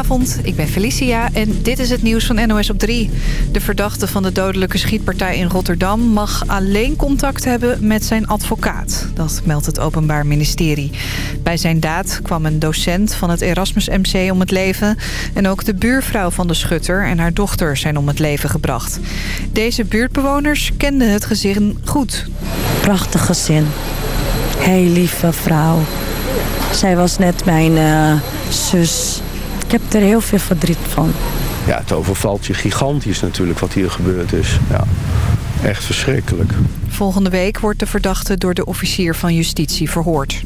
Goedenavond, ik ben Felicia en dit is het nieuws van NOS op 3. De verdachte van de dodelijke schietpartij in Rotterdam... mag alleen contact hebben met zijn advocaat. Dat meldt het Openbaar Ministerie. Bij zijn daad kwam een docent van het Erasmus MC om het leven... en ook de buurvrouw van de schutter en haar dochter zijn om het leven gebracht. Deze buurtbewoners kenden het gezin goed. Prachtig gezin. Heel lieve vrouw. Zij was net mijn uh, zus. Ik heb er heel veel verdriet van. Ja, het overvalt je gigantisch natuurlijk wat hier gebeurd is. Ja, echt verschrikkelijk. Volgende week wordt de verdachte door de officier van justitie verhoord.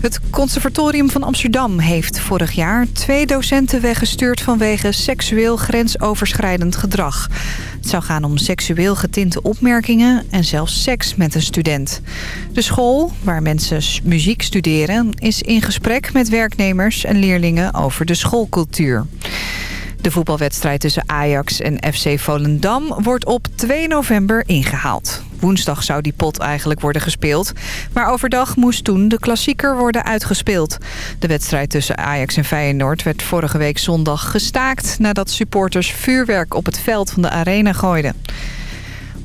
Het Conservatorium van Amsterdam heeft vorig jaar twee docenten weggestuurd vanwege seksueel grensoverschrijdend gedrag. Het zou gaan om seksueel getinte opmerkingen en zelfs seks met een student. De school, waar mensen muziek studeren, is in gesprek met werknemers en leerlingen over de schoolcultuur. De voetbalwedstrijd tussen Ajax en FC Volendam wordt op 2 november ingehaald. Woensdag zou die pot eigenlijk worden gespeeld. Maar overdag moest toen de klassieker worden uitgespeeld. De wedstrijd tussen Ajax en Feyenoord werd vorige week zondag gestaakt... nadat supporters vuurwerk op het veld van de arena gooiden.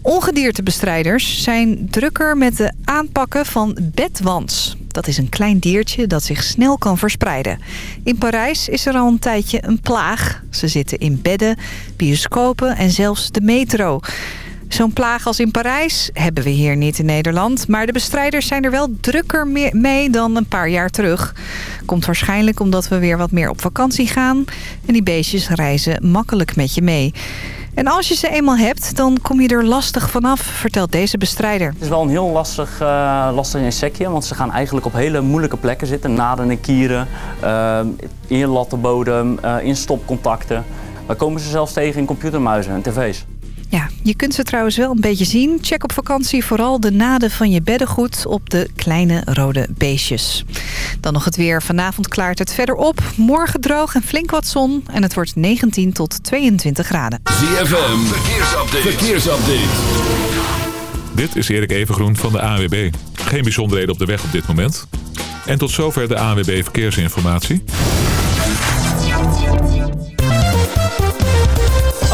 Ongediertebestrijders zijn drukker met de aanpakken van bedwans. Dat is een klein diertje dat zich snel kan verspreiden. In Parijs is er al een tijdje een plaag. Ze zitten in bedden, bioscopen en zelfs de metro. Zo'n plaag als in Parijs hebben we hier niet in Nederland. Maar de bestrijders zijn er wel drukker mee dan een paar jaar terug. Komt waarschijnlijk omdat we weer wat meer op vakantie gaan. En die beestjes reizen makkelijk met je mee. En als je ze eenmaal hebt, dan kom je er lastig vanaf, vertelt deze bestrijder. Het is wel een heel lastig, uh, lastig insectje, want ze gaan eigenlijk op hele moeilijke plekken zitten. Naden en kieren, uh, in lattenbodem, uh, in stopcontacten. We komen ze zelfs tegen in computermuizen en tv's. Ja, je kunt ze trouwens wel een beetje zien. Check op vakantie vooral de naden van je beddengoed op de kleine rode beestjes. Dan nog het weer. Vanavond klaart het verder op. Morgen droog en flink wat zon. En het wordt 19 tot 22 graden. ZFM, verkeersupdate. verkeersupdate. Dit is Erik Evengroen van de AWB. Geen bijzonderheden op de weg op dit moment. En tot zover de AWB Verkeersinformatie.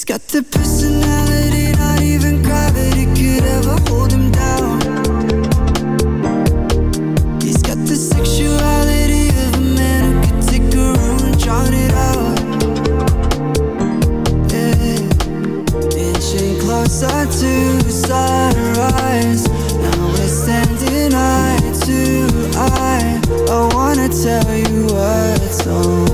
He's got the personality, not even gravity could ever hold him down. He's got the sexuality of a man who could take a room and drown it out. Yeah. Inching closer to sunrise. Now we're standing eye to eye. I wanna tell you what's on.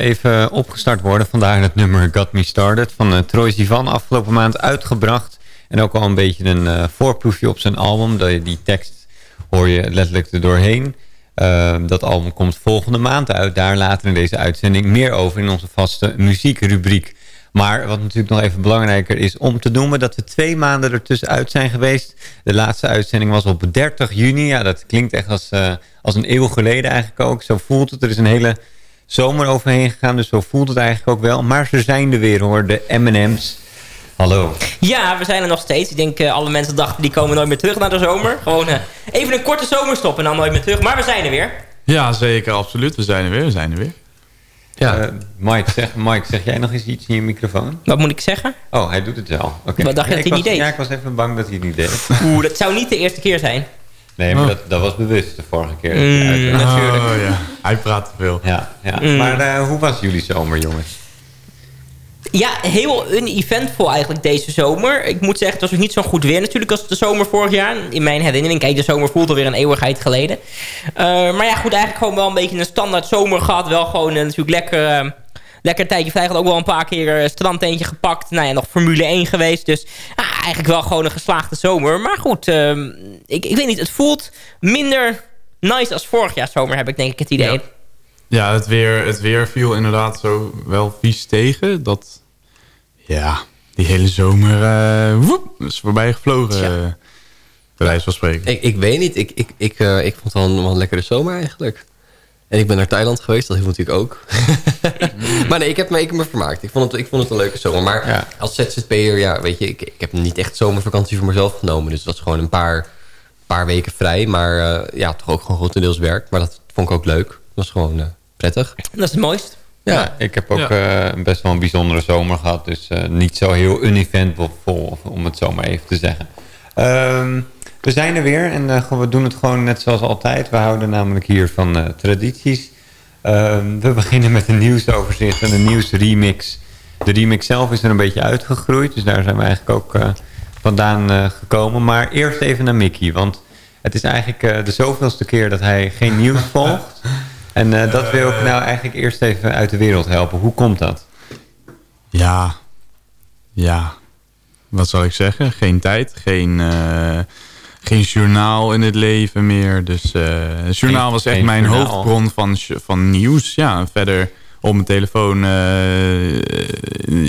Even opgestart worden. Vandaar het nummer Got Me Started van uh, Troy Sivan. Afgelopen maand uitgebracht. En ook al een beetje een eh, voorproefje op zijn album. Je die tekst hoor je letterlijk er doorheen. Eh, dat album komt volgende maand uit. Daar later in deze uitzending meer over in onze vaste muziekrubriek. Maar wat natuurlijk nog even belangrijker is om te noemen... dat we twee maanden ertussenuit zijn geweest. De laatste uitzending was op 30 juni. Ja, dat klinkt echt als, eh, als een eeuw geleden eigenlijk ook. Zo voelt het. Er is een hele zomer overheen gegaan. Dus zo voelt het eigenlijk ook wel. Maar ze zijn er weer hoor, de M&M's. Hallo. Ja, we zijn er nog steeds. Ik denk uh, alle mensen dachten die komen nooit meer terug naar de zomer. Gewoon uh, even een korte zomerstop en dan nooit meer terug. Maar we zijn er weer. Ja, zeker, absoluut. We zijn er weer, we zijn er weer. Ja. Uh, Mike, zeg, Mike, zeg jij nog eens iets in je microfoon? Wat moet ik zeggen? Oh, hij doet het wel. Okay. Wat dacht je ja, dat hij niet deed? Ja, ik was even bang dat hij het niet deed. Oeh, dat zou niet de eerste keer zijn. Nee, maar oh. dat, dat was bewust de vorige keer. Mm. Natuurlijk. Oh, ja. Hij praat te veel. Ja, ja. Mm. Maar uh, hoe was jullie zomer, jongens? Ja, heel uneventvol eigenlijk deze zomer. Ik moet zeggen, het was ook niet zo goed weer natuurlijk als de zomer vorig jaar. In mijn herinnering, kijk, de zomer voelt alweer een eeuwigheid geleden. Uh, maar ja, goed, eigenlijk gewoon wel een beetje een standaard zomer gehad. Wel gewoon uh, natuurlijk lekker... Lekker tijdje vrij. Ook wel een paar keer uh, strandteentje gepakt. Nou ja, nog Formule 1 geweest. Dus ah, eigenlijk wel gewoon een geslaagde zomer. Maar goed, uh, ik, ik weet niet. Het voelt minder nice als vorig jaar zomer, heb ik denk ik het idee. Ja, ja het, weer, het weer viel inderdaad zo wel vies tegen. Dat, ja, die hele zomer uh, woep, is voorbij gevlogen. Ja. Uh, bij wijze van spreken. Ik, ik weet niet. Ik, ik, ik, uh, ik vond het wel een, wel een lekkere zomer eigenlijk. En ik ben naar Thailand geweest, dat hielp natuurlijk ook. maar nee, ik heb, me, ik heb me vermaakt. Ik vond, het, ik vond het een leuke zomer. Maar ja. als ZZP'er, ja, weet je, ik, ik heb niet echt zomervakantie voor mezelf genomen. Dus dat was gewoon een paar, paar weken vrij. Maar uh, ja, toch ook gewoon grotendeels werk. Maar dat vond ik ook leuk. Dat was gewoon uh, prettig. Dat is het mooist. Ja, ja ik heb ook ja. uh, best wel een bijzondere zomer gehad. Dus niet zo heel uneventvol, om het zo maar even te zeggen. Um, we zijn er weer en uh, we doen het gewoon net zoals altijd. We houden namelijk hier van uh, tradities. Uh, we beginnen met een nieuwsoverzicht en een nieuwsremix. De remix zelf is er een beetje uitgegroeid. Dus daar zijn we eigenlijk ook uh, vandaan gekomen. Maar eerst even naar Mickey. Want het is eigenlijk de zoveelste keer dat hij geen nieuws volgt. En dat wil ik nou eigenlijk eerst even uit de wereld helpen. Hoe komt dat? Ja, ja. Wat zal ik zeggen? Geen tijd, geen geen journaal in het leven meer. Dus het journaal was echt mijn journaal. hoofdbron van, van nieuws. Ja, verder op mijn telefoon... Uh,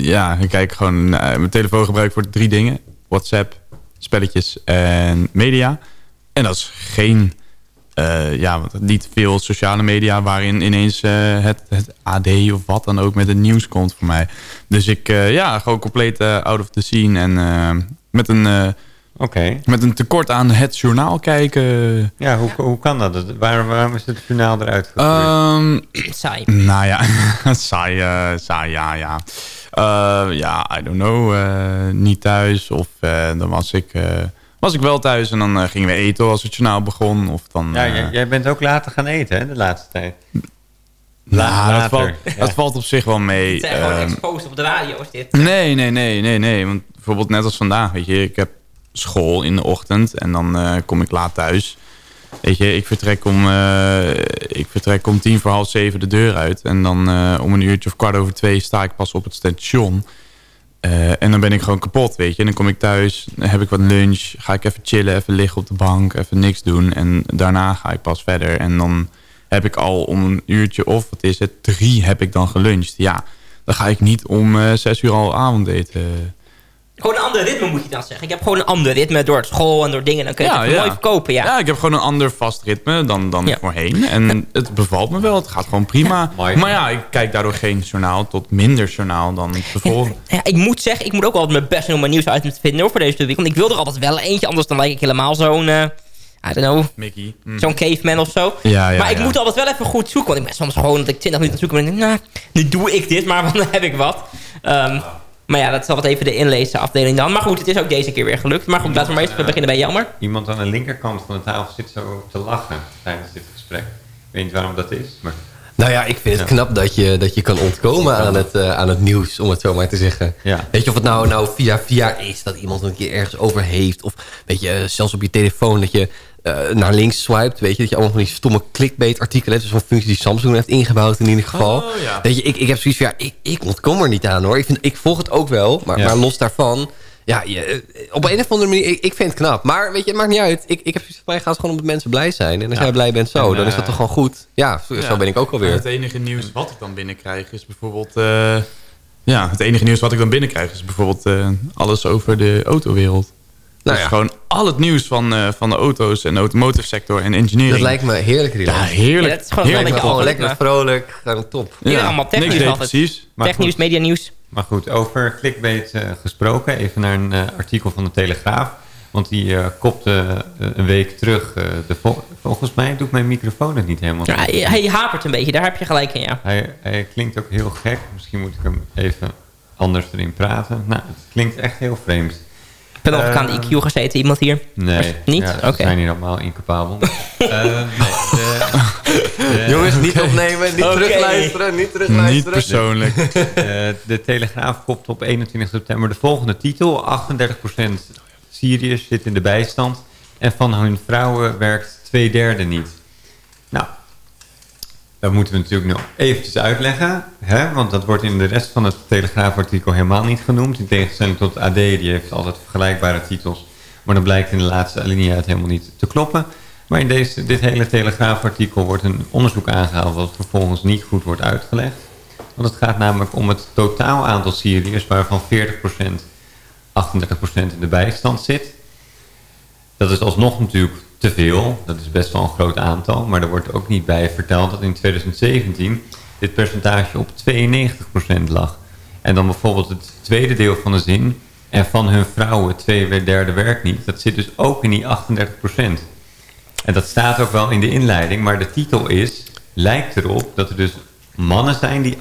ja, ik kijk gewoon... Mijn telefoon gebruik ik voor drie dingen. WhatsApp, spelletjes en media. En dat is geen... ja, niet veel sociale media waarin ineens het, het AD of wat dan ook met het nieuws komt voor mij. Dus ik, ja, gewoon compleet out of the scene. En met een Oké. Met een tekort aan het journaal kijken. Ja, hoe, hoe kan dat? Waar, waarom is het journaal eruit Ehm saai. Nou ja, saai, eh, saai, ja, ja. Eh, ja, I don't know. eh, niet thuis. Of eh, dan was ik, eh, was ik wel thuis en dan gingen we eten als het journaal begon. Of dan, Ja, jij, jij bent ook later gaan eten, hè, de laatste tijd. nou, dat, later. valt, Ja. dat valt op zich wel mee. Het zijn gewoon Ehm, exposed op de radio is dit. Nee, nee, nee, nee, nee. Want bijvoorbeeld net als vandaag, weet je, ik heb school in de ochtend en dan eh, kom ik laat thuis. Weet je, ik vertrek om, eh, ik vertrek om tien voor half zeven de deur uit. En dan eh, om een uurtje of kwart over twee sta ik pas op het station. En dan ben ik gewoon kapot, weet je. En dan kom ik thuis, heb ik wat lunch, ga ik even chillen, even liggen op de bank, even niks doen. En daarna ga ik pas verder. En dan heb ik al om een uurtje of, wat is het, drie heb ik dan geluncht. Ja, dan ga ik niet om zes uur al avondeten. Gewoon een ander ritme moet je dan zeggen. Ik heb gewoon een ander ritme door school en door dingen. Dan kun je het even mooi verkopen, ja. Ja, ik heb gewoon een ander vast ritme dan, dan voorheen. En het bevalt me wel. Het gaat gewoon prima. maar ja, ik kijk daardoor geen journaal tot minder journaal dan tevoren. Ja, ik moet zeggen, ik moet ook altijd mijn best doen om mijn nieuws uit te vinden hoor, voor deze week. Want ik wil er altijd wel eentje, anders dan lijk ik helemaal zo'n... eh I don't know. Mickey. Zo'n caveman of zo. Ja, ja, maar ik ja. moet altijd wel even goed zoeken. Want ik ben soms gewoon dat ik 20 minuten het zoeken ben. En denk, nou, nu doe ik dit, maar dan heb ik wat. Ehm, maar ja, dat is altijd even de inlezen afdeling dan. Maar goed, het is ook deze keer weer gelukt. Maar goed, laten we maar eens beginnen bij Jammer. Iemand aan de linkerkant van de tafel zit zo te lachen tijdens dit gesprek. Ik weet niet waarom dat is, maar... Nou ja, ik vind het Ja. knap dat je, dat je kan ontkomen aan het, eh, aan het nieuws, om het zo maar te zeggen. Ja. Weet je of het nou, nou via via is, dat iemand een keer ergens over heeft. Of weet je, zelfs op je telefoon dat je eh, naar links swipet. Weet je, dat je allemaal van die stomme clickbait artikelen hebt. Dus zo'n functie die Samsung heeft ingebouwd in ieder geval. Oh, ja. Weet je, ik, ik heb zoiets van, ja, ik, ik ontkom er niet aan hoor. Ik, vind, ik volg het ook wel, maar, Ja. maar los daarvan... Ja, je, eh, op een of andere manier, ik, ik vind het knap. Maar weet je, het maakt niet uit. Ik, ik heb zoiets van, mij gaat het gewoon om dat mensen blij zijn. En als Ja. jij blij bent zo, En, dan is dat eh, toch gewoon goed. Ja, zo, ben ik ook alweer. Het enige nieuws wat ik dan binnenkrijg is bijvoorbeeld... eh, ja, het enige nieuws wat ik dan binnenkrijg is bijvoorbeeld eh, alles over de autowereld. Nou dus ja. gewoon al het nieuws van, eh, van de auto's en de automotive sector en engineering. Dat lijkt me heerlijk relaxed. Ja, heerlijk. Ja, dat is gewoon heerlijk. een Gewoon lekker vrolijk, gewoon top. Iedereen allemaal technieuws niks altijd. Maar Technieuws, media nieuws. Maar goed, over clickbait eh, gesproken. Even naar een eh, artikel van de Telegraaf. Want die eh, kopte een week terug. eh, de vol- volgens mij doet mijn microfoon het niet helemaal. Ja, hij, hij hapert een beetje, daar heb je gelijk in, ja. Hij, hij klinkt ook heel gek. Misschien moet ik hem even anders erin praten. Nou, het klinkt echt heel vreemd. Ik ben nog Eh, aan de IQ gezeten, iemand hier. Nee. Niet? Ja, zijn hier allemaal incapabel. Eh, nee, de- de- Jongens, niet opnemen, niet Oké. terugluisteren, niet Niet terugluisteren. persoonlijk. Eh, de Telegraaf kopt op 21 september de volgende titel. 38% Syriërs zit in de bijstand. En van hun vrouwen werkt twee derde niet. Dat moeten we natuurlijk nog eventjes uitleggen. Hè? Want dat wordt in de rest van het Telegraafartikel helemaal niet genoemd. In tegenstelling tot AD, die heeft altijd vergelijkbare titels. Maar dan blijkt in de laatste alinea het helemaal niet te kloppen. Maar in deze, dit hele Telegraafartikel wordt een onderzoek aangehaald... wat vervolgens niet goed wordt uitgelegd. Want het gaat namelijk om het totaal aantal Syriërs... waarvan 40%, 38% in de bijstand zit. Dat is alsnog natuurlijk te veel. Dat is best wel een groot aantal. Maar er wordt ook niet bij verteld dat in 2017 dit percentage op 92% lag. En dan bijvoorbeeld het tweede deel van de zin. En van hun vrouwen twee derde werkt niet. Dat zit dus ook in die 38%. En dat staat ook wel in de inleiding. Maar de titel is, lijkt erop dat er dus mannen zijn die 38%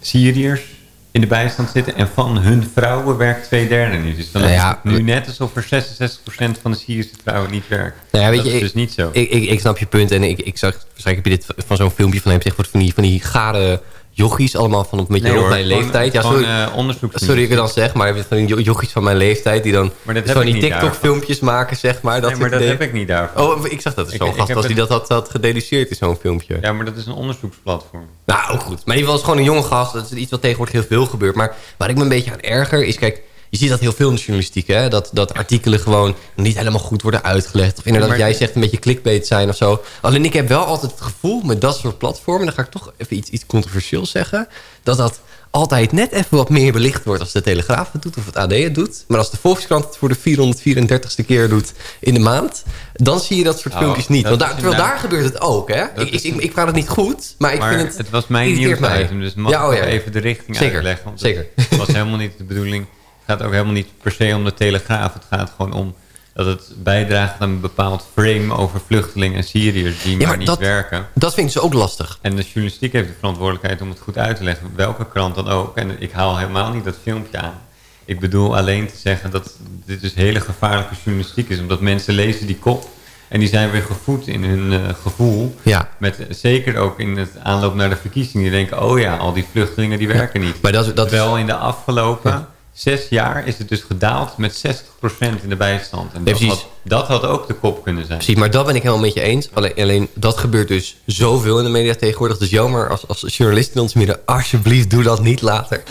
Syriërs in de bijstand zitten. En van hun vrouwen werkt twee derde niet. Dus dan Nou is het nu net alsof er 66% van de Syrische vrouwen niet werkt. Nou ja, weet dat je, is ik- dus niet zo. Ik, ik, ik snap je punt. En ik, ik zag, waarschijnlijk heb je dit van zo'n filmpje van hem zeg wordt van die, van die gare jochies allemaal van een beetje Nee hoor, mijn gewoon- leeftijd. Ja, sorry, onderzoek. sorry ik het dan zeg, maar van die jo- jochies van mijn leeftijd die dan van die niet TikTok filmpjes maken, zeg maar. Dat nee, maar dat heb ik niet daarvan. Oh, ik zag dat er zo'n gast was die dat had, had gededuceerd in zo'n filmpje. Ja, maar dat is een onderzoeksplatform. Nou, ook goed. Maar in ieder geval is gewoon een jonge gast. Dat is iets wat tegenwoordig heel veel gebeurt. Maar waar ik me een beetje aan erger is... Kijk, je ziet dat heel veel in de journalistiek. Hè? Dat, dat artikelen gewoon niet helemaal goed worden uitgelegd. Of inderdaad, Ja, maar- jij zegt een beetje clickbait zijn of zo. Alleen ik heb wel altijd het gevoel met dat soort platformen... dan ga ik toch even iets, iets controversieels zeggen... dat dat altijd net even wat meer belicht wordt... als de Telegraaf het doet of het AD het doet. Maar als de Volkskrant het voor de 434ste keer doet in de maand... dan zie je dat soort Oh, filmpjes niet. dat Want daar, terwijl daar gebeurt het ook. Hè? Dat Ik, is ik, ik praat het niet goed, maar ik maar vind het... het was mijn nieuwsitem, dus mag Ja, oh ja. even de richting Zeker, uitleggen? Want zeker. Het was helemaal niet de bedoeling gaat ook helemaal niet per se om de Telegraaf. Het gaat gewoon om dat het bijdraagt aan een bepaald frame over vluchtelingen en Syriërs die Ja, maar, niet dat, werken. Dat vind ik dus ook lastig. En de journalistiek heeft de verantwoordelijkheid om het goed uit te leggen. Welke krant dan ook. En ik haal helemaal niet dat filmpje aan. Ik bedoel alleen te zeggen dat dit dus hele gevaarlijke journalistiek is. Omdat mensen lezen die kop en die zijn weer gevoed in hun eh, gevoel. Ja. Met, zeker ook in het aanloop naar de verkiezingen. Die denken, oh ja, al die vluchtelingen die werken niet. Maar dat, dat Wel in de afgelopen zes jaar is het dus gedaald met 60% in de bijstand. En dat, precies. had, dat had ook de kop kunnen zijn. Precies, maar dat ben ik helemaal met je eens. Alleen, alleen dat gebeurt dus zoveel in de media tegenwoordig. Dus jammer als, als journalist in ons midden. Alsjeblieft, doe dat niet later.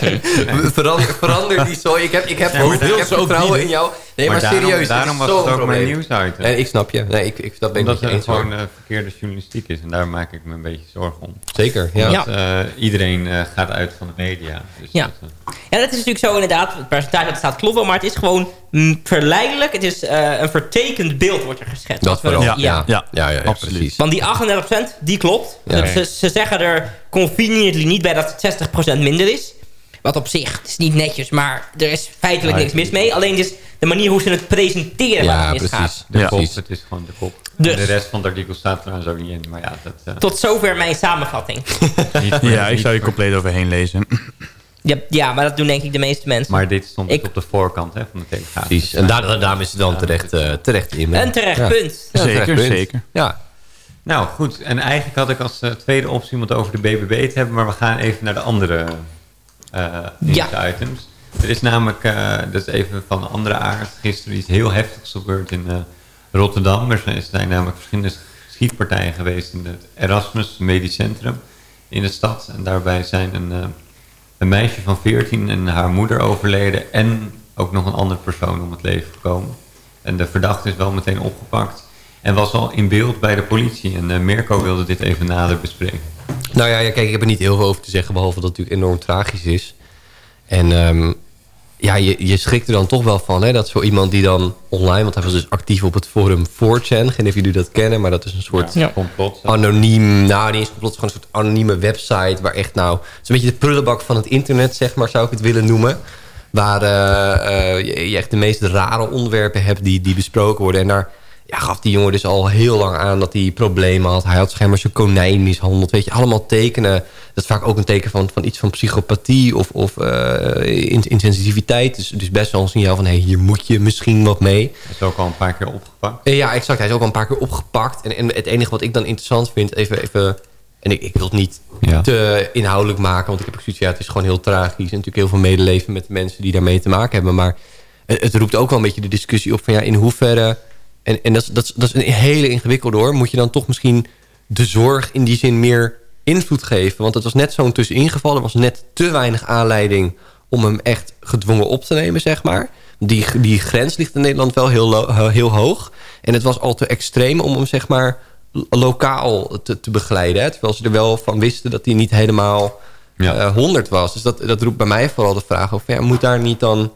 verander, verander die zo. Ik heb, ik heb, Ja, ik heb vertrouwen in jou. Nee, maar, Maar daarom- serieus. daarom was het ook mijn probleem. nieuwsitem. Nee, ik snap je. Nee, ik, ik, dat ben Omdat het gewoon eh, verkeerde journalistiek is. En daar maak ik me een beetje zorgen om. Zeker, ja. Omdat eh, iedereen eh, gaat uit van de media. Dus Ja. dat, eh, Ja, dat is natuurlijk zo inderdaad. Het percentage dat staat klopt wel, maar het is gewoon mm, verleidelijk. Het is eh, een vertekend beeld wordt er geschetst. Dat vooral. ja. Ja, ja, ja, ja, absoluut. precies. Want die 38% die klopt. Ja. Ze, ze zeggen er conveniently niet bij dat het 60% minder is. Wat op zich het is niet netjes, maar er is feitelijk niks mis mee. Alleen is de manier hoe ze het presenteren Ja, precies. de Ja. kop, precies. het is gewoon de kop. Dus. De rest van het artikel staat trouwens ook niet in. Maar ja, dat... eh, Tot zover mijn samenvatting. niet- Ja, ik zou je compleet overheen lezen. Ja, ja, maar dat doen denk ik de meeste mensen. Maar dit stond dus Ik- op de voorkant hè, van de Telegraaf. Precies. En daar, daarom is het dan terecht, eh, terecht in. Een terecht Ja. punt. Ja, Zeker, terecht punt. zeker. Ja, Nou goed, en eigenlijk had ik als eh, tweede optie om het over de BBB te hebben. Maar we gaan even naar de andere eh items. Er is namelijk, eh, dat is even van een andere aard, gisteren iets heel heftigs gebeurd in eh, Rotterdam. Er zijn, er zijn namelijk verschillende schietpartijen geweest in het Erasmus Medisch Centrum in de stad. En daarbij zijn een, een meisje van 14 en haar moeder overleden. En ook nog een andere persoon om het leven gekomen. En de verdachte is wel meteen opgepakt. En was al in beeld bij de politie. En eh, Mirko wilde dit even nader bespreken. Nou ja, ja, kijk, ik heb er niet heel veel over te zeggen... behalve dat het natuurlijk enorm tragisch is. En ehm, ja, je, je schrikt er dan toch wel van... Hè, dat zo iemand die dan online... want hij was dus actief op het forum 4chan. Geen of jullie dat kennen, maar dat is een soort... Ja. Complot. Anoniem, nou niet eens complot, is gewoon een soort anonieme website... waar echt nou, het is een beetje de prullenbak van het internet, zeg maar, zou ik het willen noemen. Waar eh, eh, je, je echt de meest rare onderwerpen hebt die, die besproken worden. En daar ja, gaf die jongen dus al heel lang aan dat hij problemen had. Hij had schijnbaar zijn konijn mishandeld. Weet je, allemaal tekenen. Dat is vaak ook een teken van, van iets van psychopathie of, of eh, in- insensitiviteit. Dus, dus best wel een signaal van, hé, hey, hier moet je misschien wat mee. Dat is ook al een paar keer opgepakt. Eh, Ja, exact. Hij is ook al een paar keer opgepakt. En, en het enige wat ik dan interessant vind, even... even en ik, ik wil het niet Ja. te inhoudelijk maken, want ik heb ook zoiets, ja, het is gewoon heel tragisch. En natuurlijk heel veel medeleven met de mensen die daarmee te maken hebben. Maar het, het roept ook wel een beetje de discussie op van ja, in hoeverre... En, en dat, is, dat, is, dat is een hele ingewikkelde hoor. Moet je dan toch misschien de zorg in die zin meer invloed geven? Want het was net zo'n tussenin geval. Er was net te weinig aanleiding om hem echt gedwongen op te nemen, zeg maar. Die, die grens ligt in Nederland wel heel, lo- heel hoog. En het was al te extreem om hem, zeg maar, lo- lokaal te, te begeleiden. Hè? Terwijl ze er wel van wisten dat hij niet helemaal Ja. eh, 100 was. Dus dat, dat roept bij mij vooral de vraag of ja, moet daar niet dan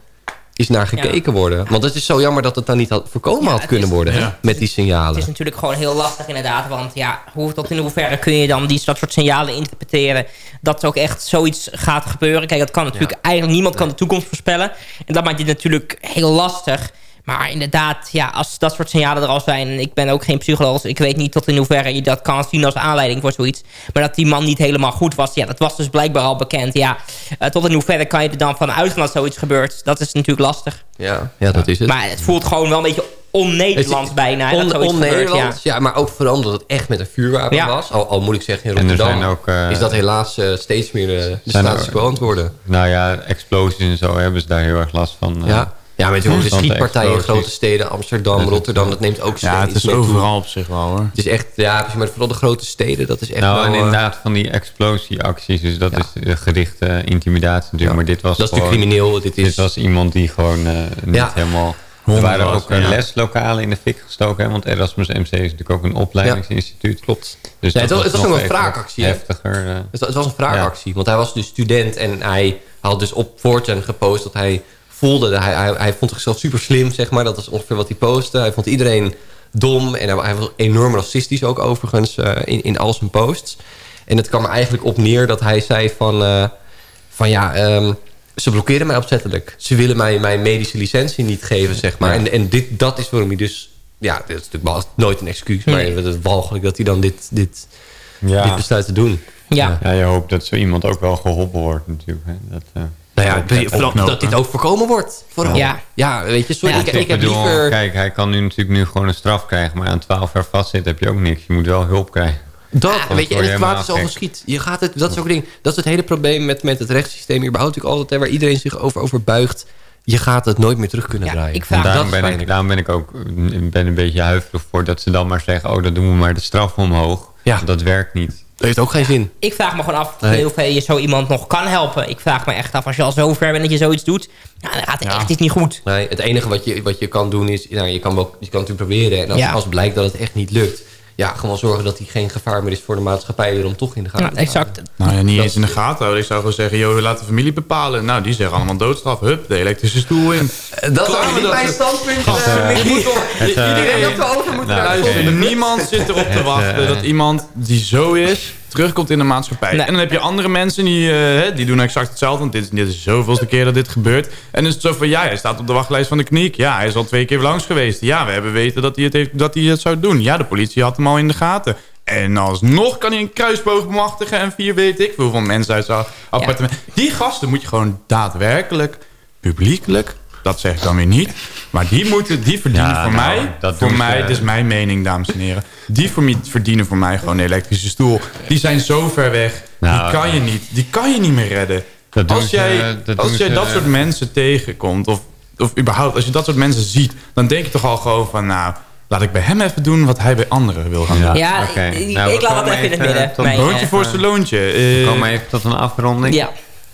eens naar gekeken worden? Want het is zo jammer dat het dan niet had voorkomen Ja, had het kunnen is- worden Ja. met die signalen. Het is natuurlijk gewoon heel lastig inderdaad. Want ja, hoe, tot in hoeverre kun je dan die dat soort signalen interpreteren... dat er ook echt zoiets gaat gebeuren. Kijk, dat kan natuurlijk eigenlijk... niemand kan de toekomst voorspellen. En dat maakt dit natuurlijk heel lastig. Maar inderdaad, ja, als dat soort signalen er al zijn... en ik ben ook geen psycholoog, dus ik weet niet tot in hoeverre je dat kan zien als aanleiding voor zoiets. Maar dat die man niet helemaal goed was, ja, dat was dus blijkbaar al bekend. Ja, eh, tot in hoeverre kan je er dan van uitgaan dat zoiets gebeurt? Dat is natuurlijk lastig. Ja, ja, dat is het. Maar het voelt gewoon wel een beetje on-Nederlands bijna. dat On- On-Nederlands, ja. maar ook vooral omdat het echt met een vuurwapen Ja. was. Al, al moet ik zeggen, in er Rotterdam zijn ook, eh, is dat helaas eh, steeds meer de, de het worden. Nou ja, explosies en zo hebben ze daar heel erg last van. Ja, ja met de Constante schietpartijen in grote steden, Amsterdam, Rotterdam, dat neemt ook Ja, het steeds is overal op zich wel hoor. Het is echt, ja, maar vooral de grote steden, dat is echt nou, wel... en eh, inderdaad van die explosieacties. Dus dat Ja. is gerichte intimidatie natuurlijk. Ja. Maar dit was dat is natuurlijk crimineel. Dit is, Dit was iemand die gewoon eh, niet Ja. helemaal... Er waren was, ook eh, ja. leslokalen in de fik gestoken. Hè, want Erasmus MC is natuurlijk ook een opleidingsinstituut. klopt. Dus Ja, het was- het was ook een wraakactie? Heftiger. Het, het was een wraakactie, want hij was dus student en hij had dus op 4chan gepost dat hij voelde, dat hij, hij, hij vond zichzelf super slim, zeg maar. Dat was ongeveer wat hij postte. Hij vond iedereen dom en hij, hij was enorm racistisch ook overigens eh, in, in al zijn posts. En het kwam er eigenlijk op neer dat hij zei van, eh, van ja, ehm, ze blokkeren mij opzettelijk. Ze willen mij mijn medische licentie niet geven, zeg maar. En, en dit, dat is waarom hij dus... Ja, dit is natuurlijk nooit een excuus. Maar het is walgelijk dat hij dan dit, dit, Ja. dit besluit te doen. Ja. ja, je hoopt dat zo iemand ook wel geholpen wordt natuurlijk. Hè. Dat, eh, Nou ja, dat- vooral opknopen. dat dit ook voorkomen wordt. Vooral. Ja. ja, weet je, sorry, Ja, ik, ik ik heb bedoel, liever... Kijk, hij kan nu natuurlijk nu gewoon een straf krijgen. Maar aan 12 jaar vastzitten heb je ook niks. Je moet wel hulp krijgen. Dat, weet je, en het kwaad is al gek. geschied. Je gaat het, dat is ook een ding. Dat is het hele probleem met, met het rechtssysteem. Überhaupt natuurlijk altijd, hè, waar iedereen zich over, over buigt. Je gaat het nooit meer terug kunnen draaien. ik vraag daarom dat ben, ik, daarom ben ik ook ben een beetje huiverig voor dat ze dan maar zeggen... oh, dan doen we maar de straf omhoog. Ja. Dat werkt niet. Dat heeft ook geen zin. Ik vraag me gewoon af Nee. ver je zo iemand nog kan helpen. Ik vraag me echt af, als je al zo ver bent dat je zoiets doet... Nou, dan gaat het echt iets niet goed. Nee, het enige wat je, wat je kan doen is... Nou, je, kan wel, je kan natuurlijk proberen. En als, als blijkt dat het echt niet lukt... Ja, gewoon zorgen dat hij geen gevaar meer is voor de maatschappij... weer om toch in de gaten Ja, te exact. Nou ja, niet Dat eens in de gaten houden. Ik zou gewoon zeggen, joh, laat de familie bepalen. Nou, die zeggen allemaal doodstraf. Hup, de elektrische stoel in. houden. Dat is ook niet mijn standpunt. eh, toch- Het, eh, Iedereen heeft erover moeten nou, niemand zit erop te wachten eh, dat iemand die zo is terugkomt in de maatschappij. Nee. En dan heb je andere mensen die, eh, die doen exact hetzelfde. Want dit, is- dit is de zoveelste keer dat dit gebeurt. En dan is het zo van, ja, hij staat op de wachtlijst van de kliniek. Ja, hij is al twee keer langs geweest. Ja, we hebben weten dat hij het, heeft, dat hij het zou doen. Ja, de politie had hem al in de gaten. En alsnog kan hij een kruisboog bemachtigen en vier weet ik hoeveel mensen uit zijn appartement. Die gasten moet je gewoon daadwerkelijk, publiekelijk, dat zeg ik dan weer niet. Maar die, moeten, die verdienen Ja, voor nou, mij, dat voor mij, dit is mijn mening dames en heren. Die voor mij- verdienen voor mij gewoon een elektrische stoel. Die zijn zo ver weg, Nou, die kan je niet, die kan je niet meer redden. Dat als ze- jij, dat als jij ze- dat soort mensen tegenkomt, of, of überhaupt, als je dat soort mensen ziet, dan denk je toch al gewoon van, nou, laat ik bij hem even doen wat hij bij anderen wil gaan doen. Ja, oké. ik, ik- Nou, we ik laat dat even in het midden. Loontje eh, voor zijn loontje. We Eh, komen even tot een afronding. Ja.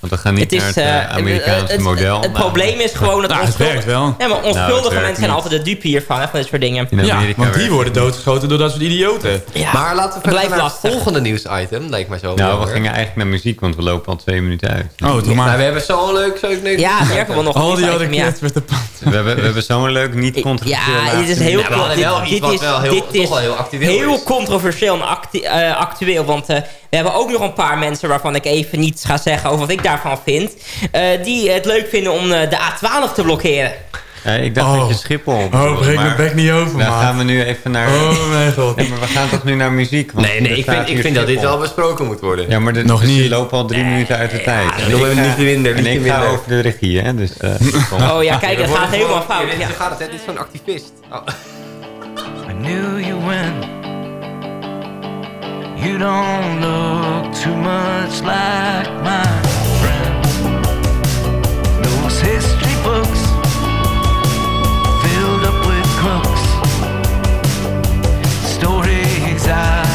Want we gaan niet Het, naar is, het eh, eh, Amerikaanse het, model. Het, het probleem is gewoon dat nou, het onschuldige, werkt wel. nee, maar Nou, het onschuldige mensen zijn altijd de dupe hiervan, hè, van dit soort dingen. In Ja, want die worden doodgeschoten door dat soort idioten. Ja, Maar laten we verder naar het volgende nieuwsitem. Lijkt mij zo. Nou, we gingen eigenlijk naar muziek, want we lopen al twee minuten uit. Oh, doe maar. we hebben zo'n leuk... Zo leuk Ja, Merkel wil nog Al die ja. met de pand. We hebben, we hebben zo'n leuk, niet controversieel Ja, dit is heel, Ja, we actueel heel controversieel en eh, actueel. Want we hebben ook nog een paar mensen waarvan ik even niets ga zeggen over wat ik daarvan vind. eh, die het leuk vinden om eh, de A12 te blokkeren. Ja, ik dacht Oh. dat je Schiphol... Oh, bedoelde, breek maar mijn bek niet over, Dan man. gaan we nu even naar... Oh mijn god. Nee, maar we gaan toch nu naar muziek? want Nee, nee, ik vind, ik vind dat dit Schiphol. wel besproken moet worden. Ja, maar de, Nog dus niet. die lopen al drie minuten uit de tijd. En doen we ik niet minder, En niet ik ga over de regie, hè. Dus, eh, kom. Oh ja, kijk, het gaat helemaal fout. Ja, Ja. gaat het, hè? Dit is zo'n activist. Oh. I knew you when you don't look too much like. Those history books filled up with crooks, stories I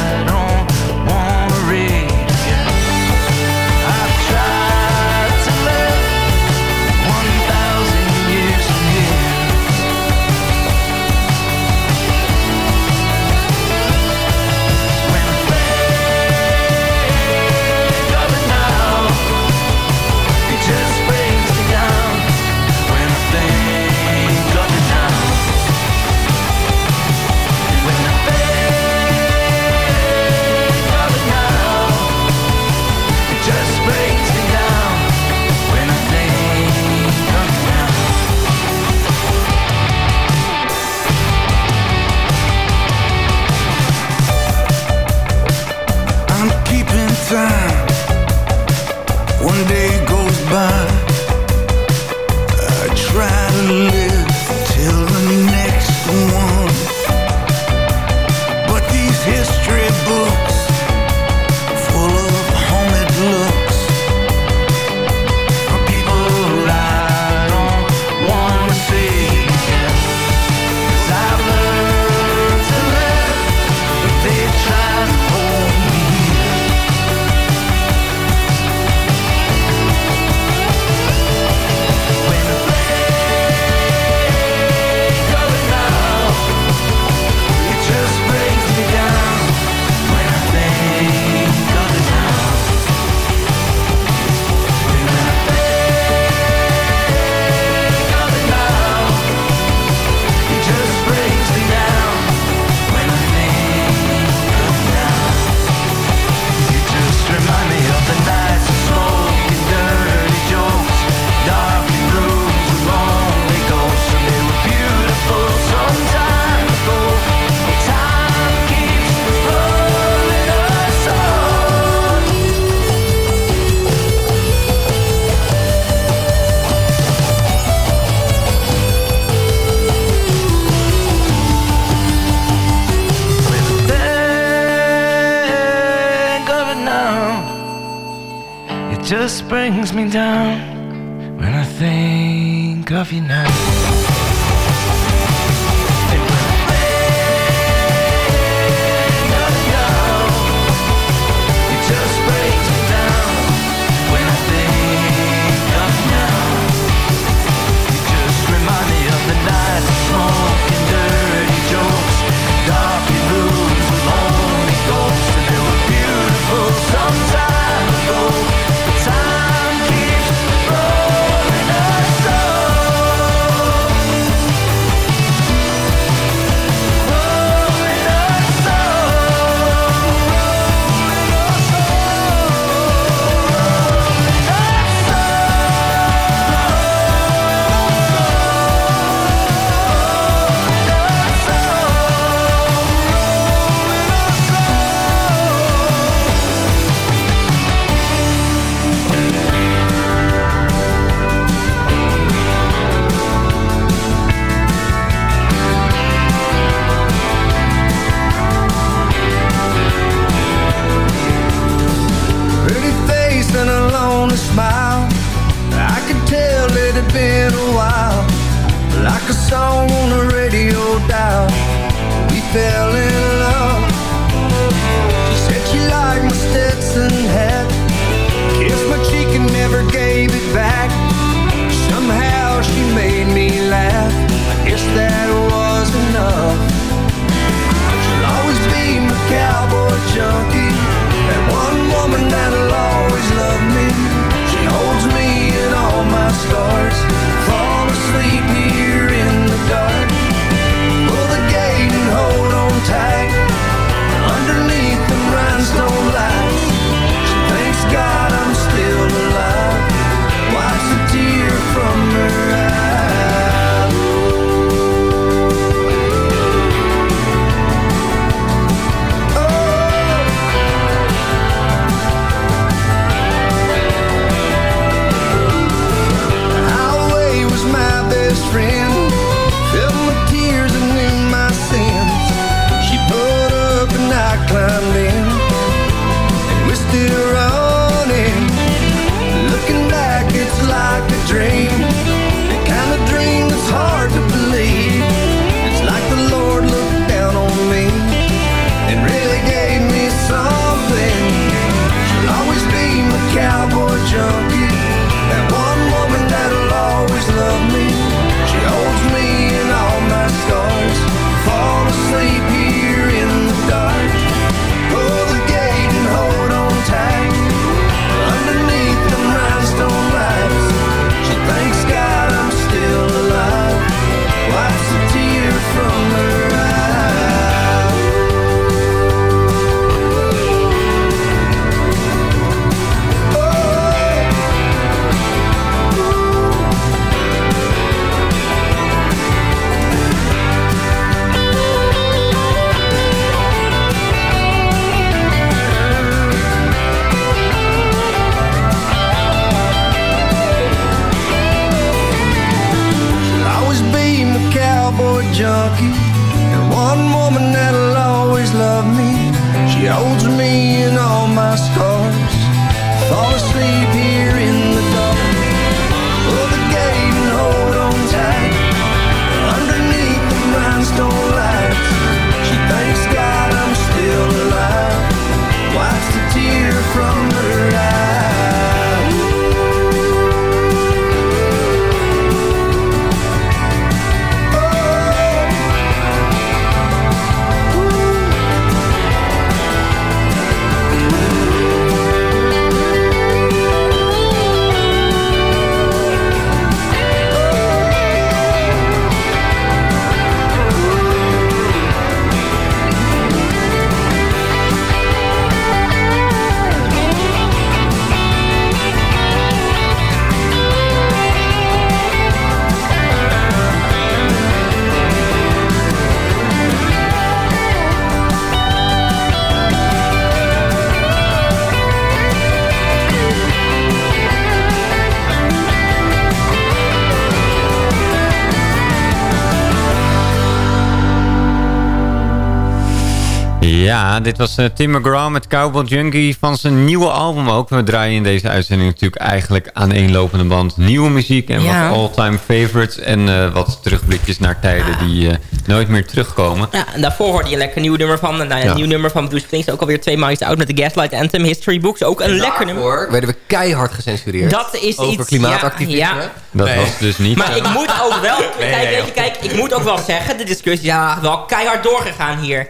Ja, dit was uh, Tim McGraw met Cowboy Junkie van zijn nieuwe album ook. We draaien in deze uitzending natuurlijk eigenlijk aan lopende band nieuwe muziek en Ja. wat all-time favorites en eh, wat terugblikjes naar tijden die eh, nooit meer terugkomen. Ja, en daarvoor hoorde je een lekker nieuw nummer van. Nou, ja, een Ja. nieuw nummer van Bruce Springsteen. Ook alweer twee maanden oud met de Gaslight Anthem History Books. Ook een lekker nummer. Daarvoor werden we keihard gecensureerd. Dat is over iets- klimaatactivisme. ja, ja. Dat was dus niet Maar zo. ik moet ook wel... Nee, kijk, nee, kijk, ik moet ook wel zeggen, de discussie is ja, wel keihard doorgegaan hier.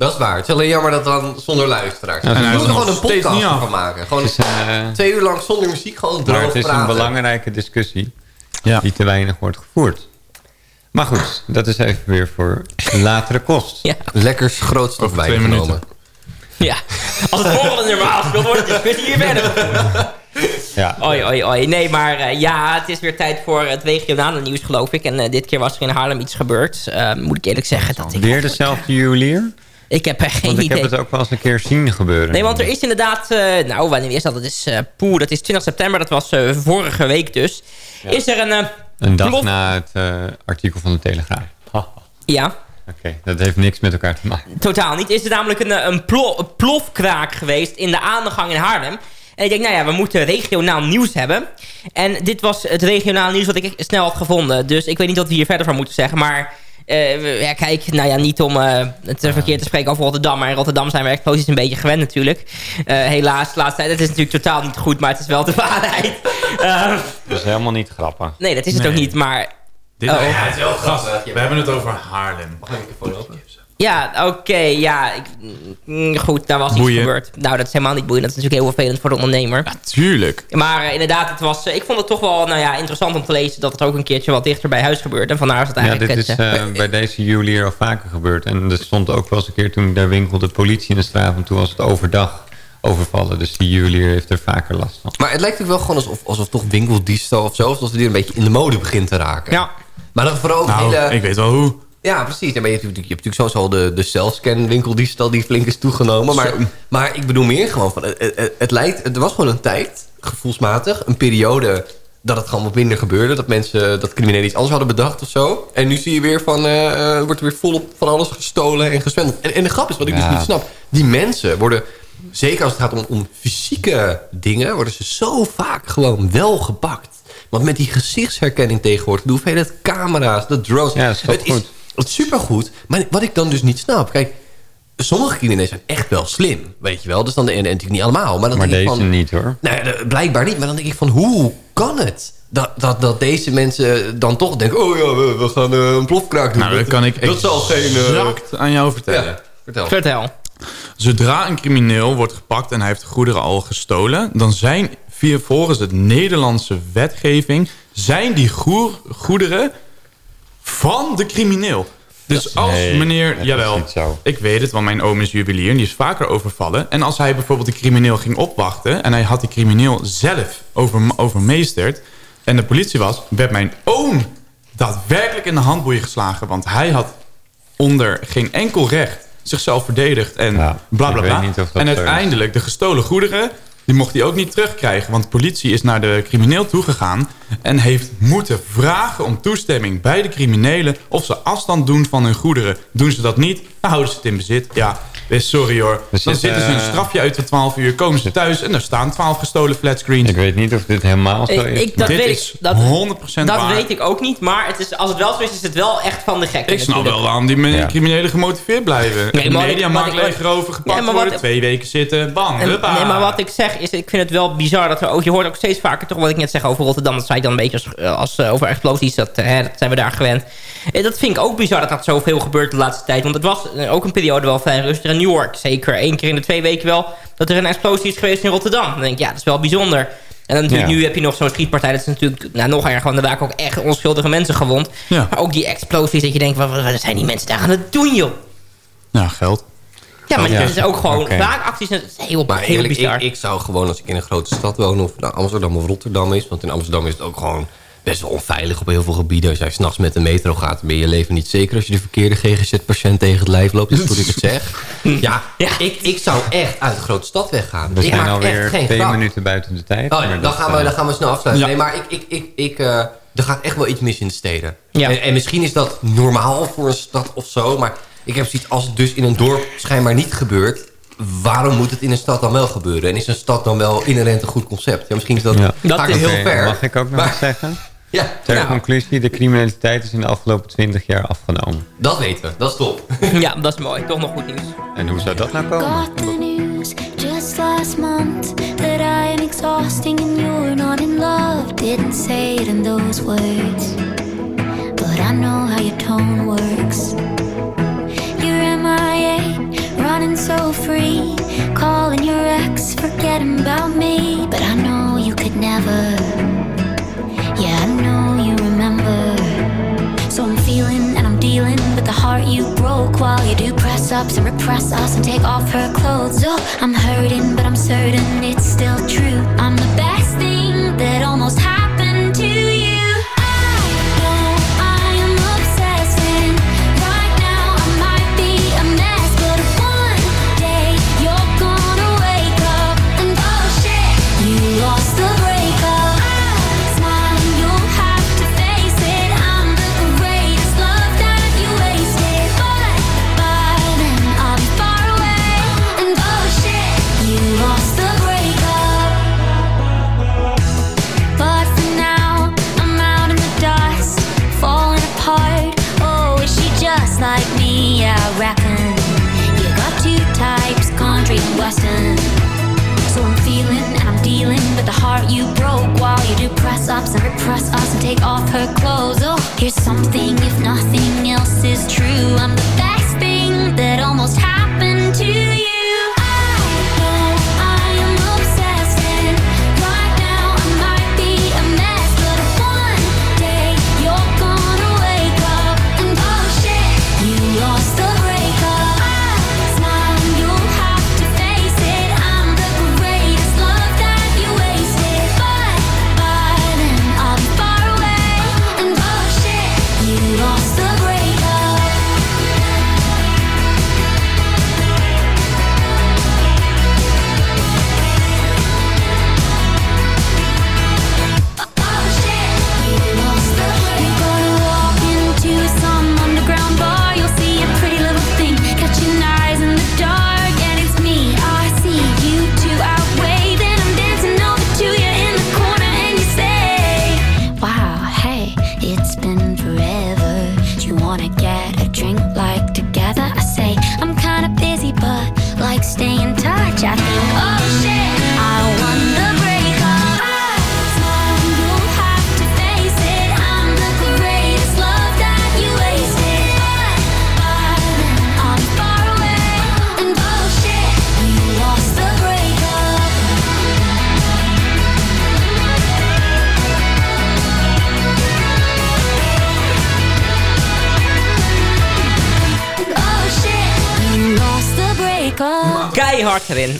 Dat is waar. Het is alleen jammer dat dan zonder luisteraars. Ja, we moeten er gewoon een podcast van maken. Gewoon Het is eh, twee uur lang zonder muziek, gewoon droog Maar het is een praten. belangrijke discussie die te weinig wordt gevoerd. Maar goed, dat is even weer voor latere kost. Ja. Lekker grootstof Over twee bijgenomen. Ja, als het volgende nummer afspeelt, wordt de discussie hier verder. Ja. Oi, oi, oi. Nee, maar eh, ja, het is weer tijd voor het regionale nieuws, geloof ik. En eh, dit keer was er in Haarlem iets gebeurd. Eh, moet ik eerlijk zeggen dat ik... Weer dezelfde juwelier? Ik heb er geen Want ik idee. heb het ook wel eens een keer zien gebeuren. Nee, want er is inderdaad... eh, nou, wanneer is dat? Dat is, eh poeh, dat is 20 september. Dat was eh, vorige week dus. Is er een... eh, Een dag plof- na het eh, artikel van de Telegraaf. Oké, Ja, dat heeft niks met elkaar te maken. totaal niet. Is er namelijk een, een, plo- een plofkraak geweest in de aangang in Haarlem. En ik denk, nou ja, we moeten regionaal nieuws hebben. En dit was het regionaal nieuws wat ik snel had gevonden. Dus ik weet niet wat we hier verder van moeten zeggen. Maar eh, ja, kijk, nou ja, niet om eh, het verkeerd te spreken over Rotterdam. Maar in Rotterdam zijn we explosies een beetje gewend natuurlijk. Eh, helaas, de laatste tijd. Het is natuurlijk totaal niet goed, maar het is wel de waarheid. Eh, Dat is helemaal niet grappig. nee, dat is het Nee. ook niet, maar... Dit, Oh. ja, het is wel grappig. We hebben het over Haarlem. Mag ik een microfoon open? Ja, oké, ja. Ik, mm, goed, daar was iets gebeurd. Nou, dat is helemaal niet boeiend. Dat is natuurlijk heel vervelend voor de ondernemer. Tuurlijk. Maar eh, inderdaad, het was, eh, ik vond het toch wel nou ja, interessant om te lezen... dat het ook een keertje wat dichter bij huis gebeurt. En vandaar is het Ja, eigenlijk... dit is het, eh, bij deze juwelier al vaker gebeurd. En er stond ook wel eens een keer toen ik daar winkelde politie in de straat. En toen was het overdag overvallen. Dus die juwelier heeft er vaker last van. Maar het lijkt ook wel gewoon alsof, alsof toch winkeldiefstal of zo... alsof het weer een beetje in de mode begint te raken. Ja. Maar dan vooral ook Nou, hele... ik weet wel hoe. Ja, precies. Ja, maar je, hebt natuurlijk, je hebt natuurlijk sowieso al de, de self-scan winkeldiefstal die flink is toegenomen. Maar, maar ik bedoel meer gewoon van... Het, het, het lijkt, er was gewoon een tijd, gevoelsmatig, een periode... dat het gewoon wat minder gebeurde. Dat mensen, dat criminelen iets anders hadden bedacht of zo. En nu zie je weer van... eh, wordt er weer volop van alles gestolen en geswendeld. En, en de grap is, wat ik dus niet snap... die mensen worden... Zeker als het gaat om, om fysieke dingen... worden ze zo vaak gewoon wel gepakt. Want met die gezichtsherkenning tegenwoordig... de hoeveelheid camera's, de drones... Ja, dat is toch het is. Het is supergoed. Maar wat ik dan dus niet snap... Kijk, sommige criminelen zijn echt wel slim. Weet je wel. Dus dan, en, en natuurlijk niet allemaal. Maar, dan Maar denk ik deze van, niet hoor. Nou ja, de- blijkbaar niet. Maar dan denk ik van, hoe kan het? Dat, dat, dat deze mensen dan toch denken... oh ja, we, we gaan eh, een plofkraak doen. Nou, dat kan ik dat zal geen... eh, exact aan jou vertellen. ja, vertel. Vertel. Zodra een crimineel wordt gepakt en hij heeft goederen al gestolen... dan zijn via volgens het Nederlandse wetgeving... zijn die goer- goederen van de crimineel. Dus als Nee, meneer... Jawel, ik weet het, want mijn oom is juwelier... en die is vaker overvallen. En als hij bijvoorbeeld de crimineel ging opwachten... en hij had die crimineel zelf over, overmeesterd... en de politie was, werd mijn oom daadwerkelijk in de handboeien geslagen. Want hij had onder geen enkel recht zichzelf verdedigd en Ja, bla bla bla. En uiteindelijk de gestolen goederen, die mocht hij ook niet terugkrijgen. Want de politie is naar de crimineel toegegaan en heeft moeten vragen om toestemming bij de criminelen of ze afstand doen van hun goederen. Doen ze dat niet, dan houden ze het in bezit. Ja, sorry hoor. Dus dan dit, zitten ze een eh, strafje uit de 12 uur, komen ze thuis en er staan 12 gestolen flatscreens. Ik weet niet of dit helemaal zo is. ik, dat Dit weet is ik, dat, 100% dat waar. weet ik ook niet. Maar het is, als het wel zo is, is het wel echt van de gekken. Ik snap wel waarom die Ja. criminelen gemotiveerd blijven. Nee, de mediamarkt leeg erover gepakt wat- worden, twee weken zitten, bam, En, huppa. nee, maar wat ik zeg is, ik vind het wel bizar dat er ook... Je hoort ook steeds vaker toch wat ik net zeg over Rotterdam. Dat zei ik dan een beetje als, eh, als eh, over explosies. Dat, eh, hè, dat zijn we daar gewend. Eh, dat vind ik ook bizar dat dat zoveel gebeurt de laatste tijd. Want het was eh, ook een periode wel vrij rustig York. Zeker één keer in de twee weken wel dat er een explosie is geweest in Rotterdam. Dan denk ik, ja, dat is wel bijzonder. En dan natuurlijk, Ja. nu heb je nog zo'n schietpartij. Dat is natuurlijk nou, nog erger, want er waren ook echt onschuldige mensen gewond. Ja. Maar ook die explosies, dat je denkt, wat, wat zijn die mensen daar aan het doen, joh? Ja, geld. Ja, maar Ja. het is ook gewoon Oké. wraakacties. Dat is heel, Maar heel eerlijk, bizar. ik, ik zou gewoon als ik in een grote stad woon... of nou Amsterdam of Rotterdam is... want in Amsterdam is het ook gewoon best wel onveilig op heel veel gebieden. Als jij s'nachts met de metro gaat... dan ben je je leven niet zeker als je de verkeerde GGZ-patiënt tegen het lijf loopt. Dat is hoe ik het zeg. Ja, Ik, ik zou echt uit de grote stad weggaan. We ik zijn alweer twee grap. minuten buiten de tijd. Oh, dan, dat, gaan we, eh, dan gaan we snel afsluiten. Ja. Nee, maar ik, ik, ik, ik, eh, er gaat echt wel iets mis in de steden. Ja. En, en misschien is dat normaal voor een stad of zo. Maar ik heb zoiets, als het dus in een dorp schijnbaar niet gebeurt... waarom moet het in een stad dan wel gebeuren? En is een stad dan wel inherent een goed concept? Ja, misschien is dat, Ja. ik Oké, heel ver. Mag ik ook nog Maar- zeggen? Ja. Ter Ja. conclusie, de criminaliteit is in de afgelopen 20 jaar afgenomen. Dat weten we, dat is top. ja, dat is mooi. Toch nog goed nieuws. En hoe zou dat nou komen? Just last month that I am exhausting and you're not in love. Didn't say it in those words, but I know how your tone works. You're MIA, running so free, calling your ex, forgetting about me. But I know you could never. Remember. So I'm feeling and I'm dealing with the heart you broke while you do press ups and repress us and take off her clothes. Oh, I'm hurting, but I'm certain it's still true. I'm the best thing that almost happened press ups and repress us and take off her clothes. Oh, here's something if nothing else is true. I'm the best thing that almost happened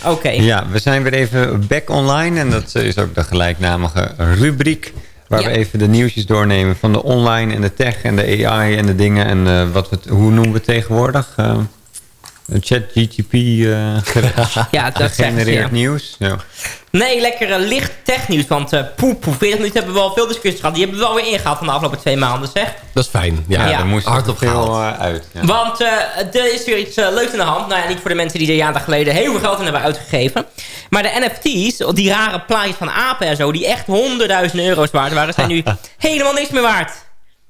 Oké. Ja, we zijn weer even back online. En dat is ook de gelijknamige rubriek. Waar Ja. we even de nieuwsjes doornemen van de online en de tech en de AI en de dingen. En eh, wat we, hoe noemen we het tegenwoordig? Eh chat GTP eh Ja, dat ja. nieuws. Ja. Nee, lekker licht technieuws. Want eh poep, poep, 40 minuten hebben we wel veel discussies gehad. Die hebben we wel weer ingehaald van de afgelopen twee maanden, zeg. Dat is fijn. Ja, Ja. er moest hard op veel eh, uit. Ja. Want eh, er is weer iets leuks in de hand. Nou ja, niet voor de mensen die er jaren geleden heel veel geld in hebben uitgegeven. Maar de NFT's, die rare plaatjes van apen en zo... die echt honderdduizenden euro's waard waren... zijn nu helemaal niks meer waard.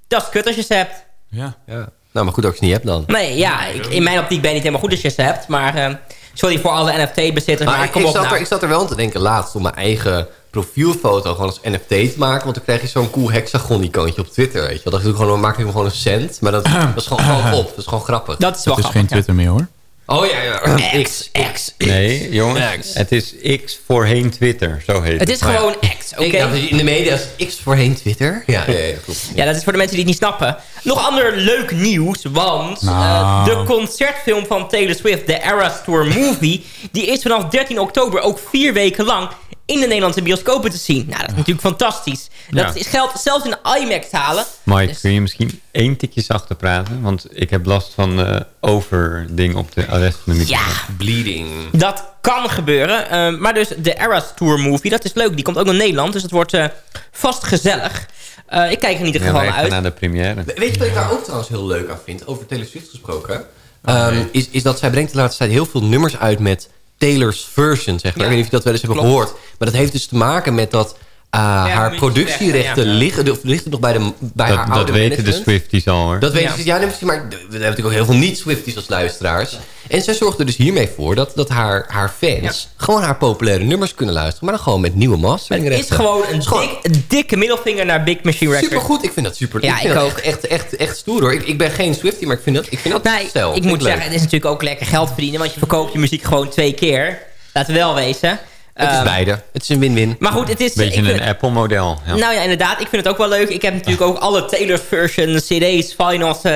Dat is kut als je ze hebt. Ja. Ja. Nou, maar goed dat ik ze niet heb dan. Nee, ja, ik, in mijn optiek ben je niet helemaal goed als je ze hebt. Maar eh, sorry voor alle NFT-bezitters. Maar, Maar ik, kom ik, op zat nou. er, ik zat er wel aan te denken laatst om mijn eigen profielfoto gewoon als NFT te maken. Want dan krijg je zo'n cool hexagon-icoontje op Twitter, weet je. Dat, ik gewoon, dan maak ik hem gewoon een cent. Maar dat, dat is gewoon, gewoon op. Dat is gewoon grappig. Dat is wel Het is grappig, geen ja. Twitter meer hoor. Oh ja, ja. X, X. Nee, jongens. X. Het is X voorheen Twitter. Zo heet het. Het is Maar ja. gewoon X, oké? Je in de media is X voorheen Twitter. Ja, ja, ja klopt. Ja, dat is voor de mensen die het niet snappen. Nog ander leuk nieuws, want Nou. eh, de concertfilm van Taylor Swift, de Eras Tour Movie... die is vanaf 13 oktober ook vier weken lang in de Nederlandse bioscopen te zien. Nou, dat is natuurlijk fantastisch. Dat Ja. is geld zelfs in IMAX halen. Mike, Dus- kun je misschien één tikje zachter praten? Want ik heb last van eh overding op de rest van de microfoon. Ja, Bleeding. dat kan gebeuren. Eh, maar dus de Eras Tour Movie, dat is leuk. Die komt ook naar Nederland, dus het wordt eh, vast gezellig. Eh, ik kijk er in ieder Ja, geval gaan uit. naar de première. Weet je wat ik daar ook trouwens heel leuk aan vind? Over Taylor Swift gesproken. Ehm, is, is dat zij brengt de laatste tijd heel veel nummers uit met Taylor's version, zeg maar. Ik weet niet of je dat wel eens hebt gehoord. Maar dat heeft dus te maken met dat uh, haar productierechten ja. liggen, of liggen nog bij, de, bij haar Dat, dat weten de. Swifties al hoor. Dat weten ze, ja, nee, precies, maar we hebben natuurlijk ook heel veel niet-Swifties als luisteraars. En zij zorgt er dus hiermee voor dat, dat haar, haar fans gewoon haar populaire nummers kunnen luisteren. Maar dan gewoon met nieuwe mastering Het is gewoon een, dik, een dikke middelvinger naar Big Machine Records. Supergoed, ik vind dat super. Ja, ik vind ik dat ook. Echt, echt, echt, echt stoer hoor. Ik, ik ben geen Swiftie, maar ik vind dat, ik vind dat Nee, stijl. ik Vind moet leuk. zeggen, het is natuurlijk ook lekker geld verdienen. Want je verkoopt je muziek gewoon twee keer. Laten we wel wezen. Het is Ehm, beide. Het is een win-win. Maar goed, het is... Beetje vind een Apple-model. Ja. Nou ja, inderdaad. Ik vind het ook wel leuk. Ik heb natuurlijk ook alle Taylor's version, cd's, finals. eh,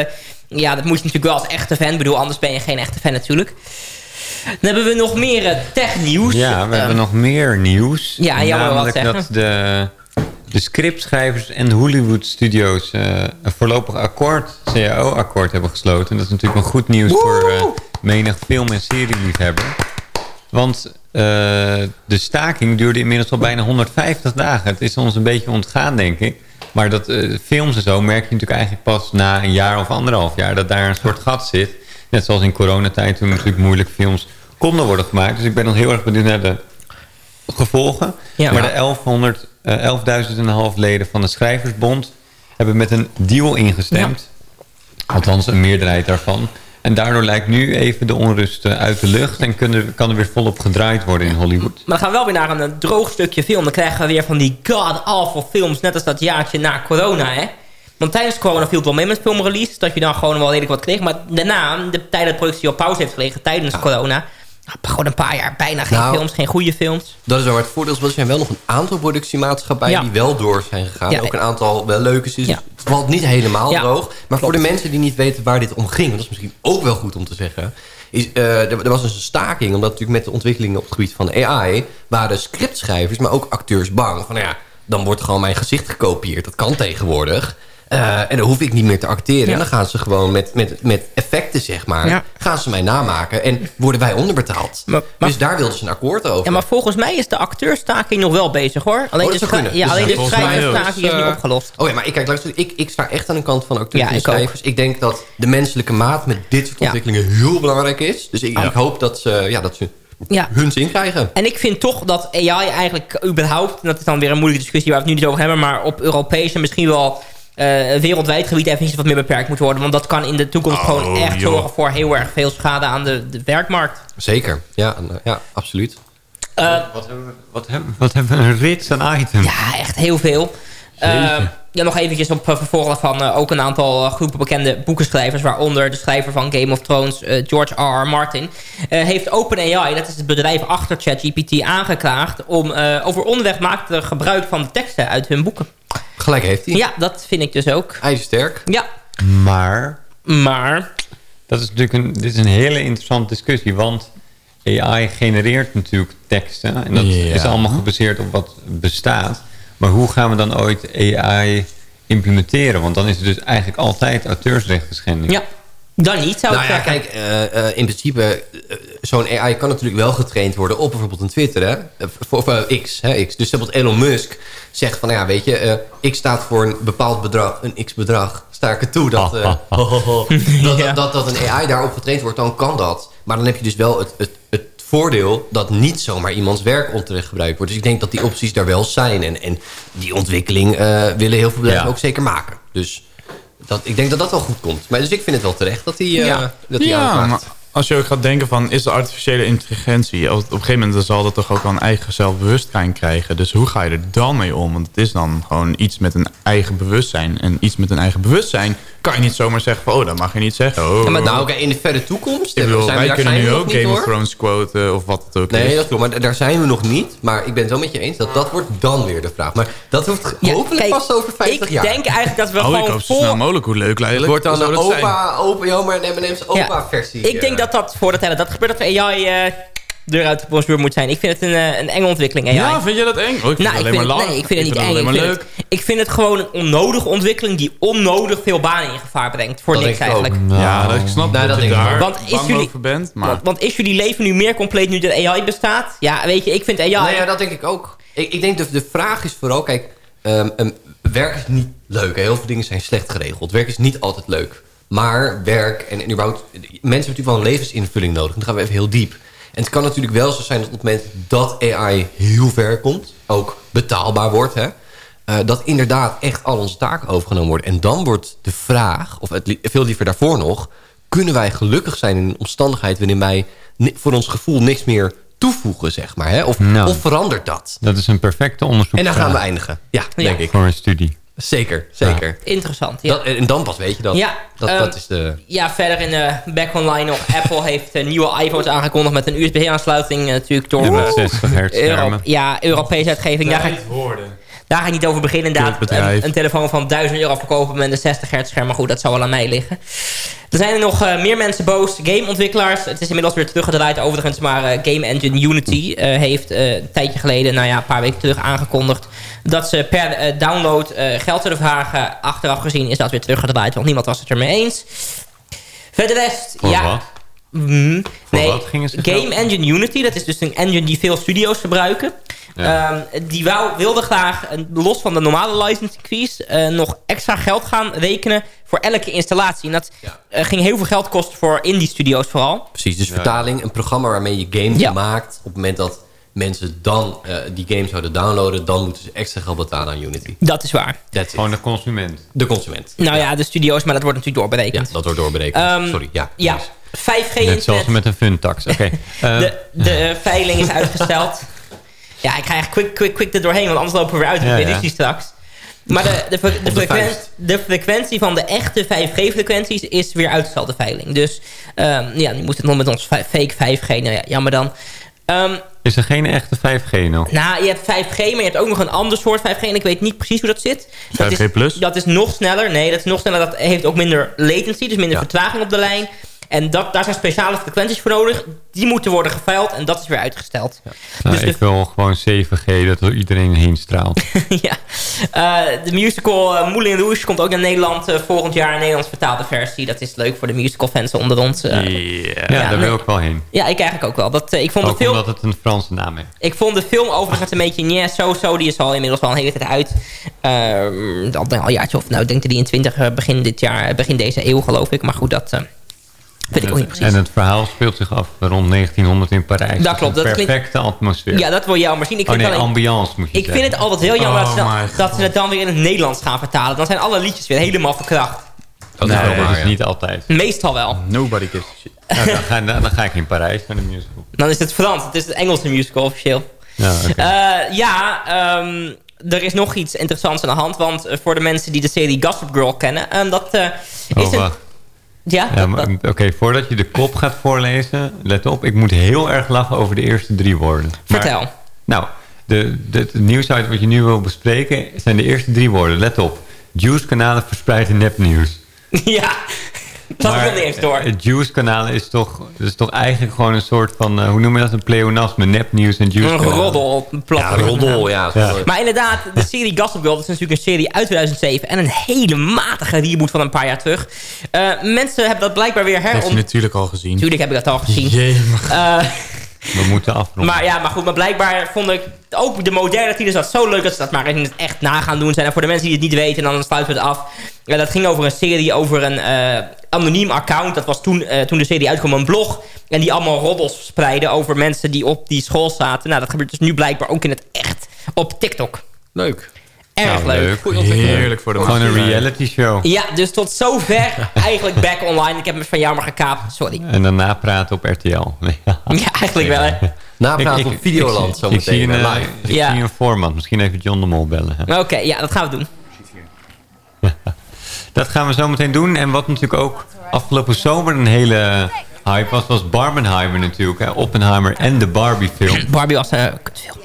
ja, dat moet je natuurlijk wel als echte fan. Ik bedoel, anders ben je geen echte fan natuurlijk. Dan hebben we nog meer eh, technieuws. Ja, we Eh, hebben nog meer nieuws. Ja, jij wil wat Namelijk zeggen. dat de, de scriptschrijvers en Hollywood Studios eh, een voorlopig akkoord, CAO-akkoord hebben gesloten. Dat is natuurlijk een goed nieuws voor eh, menig film- en serieliefhebber. Want eh, de staking duurde inmiddels al bijna 150 dagen. Het is ons een beetje ontgaan, denk ik. Maar dat eh, films en zo merk je natuurlijk eigenlijk pas na een jaar of anderhalf jaar... dat daar een soort gat zit. Net zoals in coronatijd toen natuurlijk moeilijk films konden worden gemaakt. Dus ik ben nog heel erg benieuwd naar de gevolgen. Ja. maar de 1100, eh, 11.000 en een half leden van de Schrijversbond... hebben met een deal ingestemd. Althans, een meerderheid daarvan. En daardoor lijkt nu even de onrust eh, uit de lucht... en kunnen, kan er weer volop gedraaid worden in Hollywood. Maar dan gaan we wel weer naar een, eh, droog stukje film. Dan krijgen we weer van die god-awful films. Net als dat jaartje na corona, hè. Want tijdens corona viel het wel mee met filmrelease. Dat je dan gewoon wel redelijk wat kreeg. Maar daarna, de tijd dat de productie op pauze heeft gelegen tijdens corona... Gewoon een paar jaar bijna geen Nou, films, geen goede films. Dat is wel het voordeel. Er zijn wel nog een aantal productiemaatschappijen Ja. die wel door zijn gegaan. Ja. Ook een aantal wel leuke is. Ja. Het valt niet helemaal droog. Maar voor de mensen die niet weten waar dit om ging... dat is misschien ook wel goed om te zeggen... Is, eh, er, er was dus een staking, omdat natuurlijk met de ontwikkelingen op het gebied van AI... waren scriptschrijvers, maar ook acteurs bang. Van nou ja, dan wordt gewoon mijn gezicht gekopieerd. Dat kan tegenwoordig. Eh, en dan hoef ik niet meer te acteren. Ja. En dan gaan ze gewoon met, met, met effecten, zeg maar... Ja. gaan ze mij namaken en worden wij onderbetaald. Maar- maar- dus daar wilden ze een akkoord over. Ja, maar volgens mij is de acteurstaking nog wel bezig, hoor. Alleen Oh, de, ja, Dus alleen ja, de ook. is niet Dus, opgelost. Oh ja, maar ik, kijk, luister, ik, ik sta echt aan de kant van acteurs Ja, en ik ook. Ik denk dat de menselijke maat met dit soort Ja. ontwikkelingen heel belangrijk is. Dus ik, ik hoop dat ze, ja, dat ze Ja. hun zin krijgen. En ik vind toch dat AI eigenlijk überhaupt... en dat is dan weer een moeilijke discussie waar we het nu niet over hebben... maar op Europees en misschien wel eh, wereldwijd gebied... even wat meer beperkt moet worden. Want dat kan in de toekomst Oh, gewoon echt joh. zorgen... voor heel erg veel schade aan de, de werkmarkt. Zeker, ja, ja absoluut. Eh, Wat hebben we, wat hebben, wat hebben we een rits aan items? ja, echt heel veel. Ja, nog eventjes op uh, vervolgen van eh, ook een aantal uh, groepen bekende boekenschrijvers... waaronder de schrijver van Game of Thrones, uh, George R. R. Martin... heeft OpenAI, dat is het bedrijf achter ChatGPT, aangeklaagd... om over onwegmaakte gebruik van de teksten uit hun boeken. Gelijk heeft hij. Ja, dat vind ik dus ook. Hij is sterk. Ja, Maar maar... dat is natuurlijk een, dit is een hele interessante discussie. Want AI genereert natuurlijk teksten. En dat Ja. is allemaal gebaseerd op wat bestaat. Maar hoe gaan we dan ooit AI implementeren? Want dan is het dus eigenlijk altijd auteursrechten schending. Ja, dan niet, zou Nou ik ja, zeggen. kijk, eh, eh, in principe, eh, zo'n AI kan natuurlijk wel getraind worden op bijvoorbeeld een Twitter, hè? Voor, of, X, hè? X. Dus bijvoorbeeld Elon Musk zegt van, ja, weet je, eh, X staat voor een bepaald bedrag, een X-bedrag. Sta ik er toe dat, eh, dat, Ja. dat, dat een AI daarop getraind wordt, dan kan dat. Maar dan heb je dus wel het, het, het voordeel dat niet zomaar iemands werk onterecht gebruikt wordt. Dus ik denk dat die opties daar wel zijn. En, en die ontwikkeling eh, willen heel veel bedrijven Ja. ook zeker maken. Dus dat, ik denk dat dat wel goed komt. Maar dus ik vind het wel terecht dat hij uh, Ja. dat hij Ja, aanklaagt. Maar als je ook gaat denken van... is de artificiële intelligentie... Op een gegeven moment dan zal dat toch ook wel een eigen zelfbewustzijn krijgen. Dus hoe ga je er dan mee om? Want het is dan gewoon iets met een eigen bewustzijn. En iets met een eigen bewustzijn kan je niet zomaar zeggen van... oh, dat mag je niet zeggen. Oh, Ja, maar nou, oké, in de verre toekomst... ik bedoel, zijn we- wij kunnen nu ook Game of. Thrones quoten of wat het ook Nee, is. dat klopt. Maar daar zijn we nog niet. Maar ik ben het wel met je eens dat dat wordt dan weer de vraag. Maar dat hoeft Ja, hopelijk kijk, pas over 50 ik jaar. denk eigenlijk dat we Oh, ik gewoon hoop zo voor... snel mogelijk. Hoe leuk het wordt dan een zijn? opa, opa, Jomer en M&M's opa-versie. Ik denk dat dat dat hele dat gebeurt dat de AI eh deur uit de bondsbuur moet zijn. Ik vind het een, eh, een enge ontwikkeling, AI. Ja, vind je dat eng? Oh, ik vind nou, het ik alleen vind maar het, lang. nee, ik vind het niet eng. Ik vind, leuk. het, ik vind het gewoon een onnodige ontwikkeling die onnodig veel banen in gevaar brengt. Voor Dat niks eigenlijk. Ja, dat ik snap Nou, dat, dat je ik daar Want is jullie- over bent. Maar Want, want is jullie leven nu meer compleet nu de AI bestaat? Ja, weet je, ik vind AI... Nou ja, dat denk ik ook. Ik, ik denk dat de vraag is vooral... Kijk, ehm, ehm, werk is niet leuk. hè. Heel veel dingen zijn slecht geregeld. Werk is niet altijd leuk. Maar werk en, en überhaupt... Mensen hebben natuurlijk wel een levensinvulling nodig. En dan gaan we even heel diep. En het kan natuurlijk wel zo zijn dat op het moment dat AI heel ver komt... ook betaalbaar wordt, hè, uh, dat inderdaad echt al onze taken overgenomen worden. En dan wordt de vraag, of het, veel liever daarvoor nog... kunnen wij gelukkig zijn in een omstandigheid... waarin wij voor ons gevoel niks meer toevoegen, zeg maar. Hè? Of, Nou. of verandert dat? Dat is een perfecte onderzoek. En dan gaan we eindigen. Ja, denk ik. Voor een studie. Zeker, zeker. Interessant, ja. Dat, en dan pas weet je dat. Ja, dat, ehm, dat is de... Ja, verder in de back online nog. Apple heeft eh, nieuwe iPhones aangekondigd met een USB-aansluiting. eh, natuurlijk door En met eh, 60 hertz Euro- ja, Europese uitgeving. Daar ga, ik, daar ga ik niet over beginnen. Inderdaad, een, een telefoon van 1000 euro verkopen met een 60 hertz scherm. Maar goed, dat zou wel aan mij liggen. Er zijn er nog eh, meer mensen boos. Gameontwikkelaars. Het is inmiddels weer teruggedraaid overigens. Maar eh, Game Engine Unity eh, heeft een tijdje geleden, nou ja, een paar weken terug aangekondigd... dat ze per download geld zullen vragen. Achteraf gezien is dat weer teruggedraaid. Want niemand was het ermee eens. Verder rest, Voor ja... wat? Mhm. Voor nee, Game geld- Engine Unity, dat is dus een engine die veel studio's gebruiken. Ehm, die wou, wilde graag, eh, los van de normale licensing fees, eh, nog extra geld gaan rekenen voor elke installatie. En dat eh, ging heel veel geld kosten voor indie studio's vooral. Precies, dus vertaling, een programma waarmee je games maakt... op het moment dat mensen dan eh, die games zouden downloaden... dan moeten ze extra geld betalen aan Unity. Dat is waar. That's it. Gewoon de consument. De consument. Nou ja, de studio's, maar dat wordt natuurlijk doorberekend. Dat wordt doorberekend. Ehm, Sorry, ja. Ja, 5G Net zoals met een funtax. Oké. De, de veiling is uitgesteld. ja, ik ga echt quick, quick, quick er doorheen, want anders lopen we weer uit Ja, de ja. straks. Maar de, de, de, de frequen- vuist. de frequentie van de echte 5G-frequenties is weer uitgesteld, de veiling. Dus ehm, ja, nu moet het nog met ons fake 5G. Nou ja, jammer dan. Ehm, is er geen echte 5G nog? nou, je hebt 5G, maar je hebt ook nog een ander soort 5G. En ik weet niet precies hoe dat zit. Dat 5G is, plus? Dat is nog sneller. Nee, dat is nog sneller. Dat heeft ook minder latency, dus minder vertraging op de lijn. En dat, daar zijn speciale frequenties voor nodig. Die moeten worden geveild en dat is weer uitgesteld. Nou, dus ik wil gewoon 7G, dat er iedereen heen straalt. ja. Eh, de musical uh, Moulin Rouge komt ook naar Nederland eh, volgend jaar. Een Nederlands vertaalde versie. Dat is leuk voor de musical fans onder ons. eh. ja, Ja, daar wil ik wel heen. Ja, ik eigenlijk ook wel. Dat, eh, ik, vond de Ook film, omdat het een Franse naam heeft. ik vond de film overigens een beetje nee, zo zo. Die is al inmiddels al een hele tijd uit. Ehm, al al een jaartje of nou, ik denk de 23 eh, begin dit jaar, eh, begin deze eeuw geloof ik. Maar goed, dat eh, weet ik ook niet precies. En het verhaal speelt zich af rond 1900 in Parijs. Dat klopt, Een dat klinkt- perfecte atmosfeer. Ja, dat wil jou maar zien. Ik oh vind nee, het alleen- ambiance moet je Ik zeggen. vind het altijd heel jammer dat, ze Oh dan, my dat ze het dan weer in het Nederlands gaan vertalen. Dan zijn alle liedjes weer helemaal verkracht. Dat nee, is wel dat waar, is ja. niet altijd. Meestal wel. Nobody gives a shit. Nou, dan, ga, dan, dan ga ik in Parijs naar de musical. Dan is het Frans. Het is de Engelse musical officieel. Ja. Eh, ja, ehm, er is nog iets interessants aan de hand. Want eh, voor de mensen die de serie Gossip Girl kennen... ehm, dat eh, is Oh, een... wacht. Ja, Oké, voordat je de kop gaat voorlezen, let op. Ik moet heel erg lachen over de eerste drie woorden. Maar- vertel. nou, de, de, het nieuwsuit wat je nu wil bespreken zijn de eerste drie woorden. Let op. Juice-kanalen verspreiden nepnieuws. ja, dat door. eh, Het Juice-kanaal is toch, is toch eigenlijk gewoon een soort van... eh, hoe noem je dat? Een pleonasme. Nepnieuws en Een Juice-kanaal. roddel. Ja, platform. roddel, ja. Ja. Maar inderdaad, de serie Gossip Girl... dat is natuurlijk een serie uit 2007... en een hele matige reboot van een paar jaar terug. Eh, mensen hebben dat blijkbaar weer Dat heb je natuurlijk al gezien. Tuurlijk heb ik dat al gezien. Jemig. We moeten afronden. Maar ja, maar goed, maar blijkbaar vond ik ook de moderne titels dat zo leuk dat ze dat maar in het echt na gaan doen zijn. En voor de mensen die het niet weten, dan sluiten we het af. Ja, dat ging over een serie over een eh, anoniem account. Dat was toen, eh, toen de serie uitkwam een blog. En die allemaal roddels verspreiden over mensen die op die school zaten. Nou, dat gebeurt dus nu blijkbaar ook in het echt op TikTok. Leuk. Erg Nou, leuk. Heerlijk voor de Gewoon een reality show. Ja, dus tot zover eigenlijk back online. Ik heb me van jou maar gekaapt, sorry. En daarna praten op RTL. Nee. Ja, eigenlijk wel, hè. Napraten Ik- op ik- Videoland ik- zo ik zie meteen. een, eh, live. Ik Ja. zie een format. Misschien even John de Mol bellen. Oké, ja, dat gaan we doen. Dat gaan we zo meteen doen. En wat natuurlijk ook afgelopen zomer een hele hype was... was Barbenheimer natuurlijk. Hè? Oppenheimer en de Barbie film. Barbie was een kutfilm.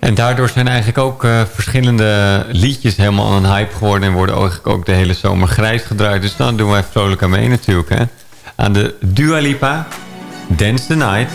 En daardoor zijn eigenlijk ook eh, verschillende liedjes helemaal een hype geworden... en worden eigenlijk ook de hele zomer grijs gedraaid. Dus dan doen wij vrolijk aan mee natuurlijk. Hè? Aan de Dua Lipa, Dance the Night...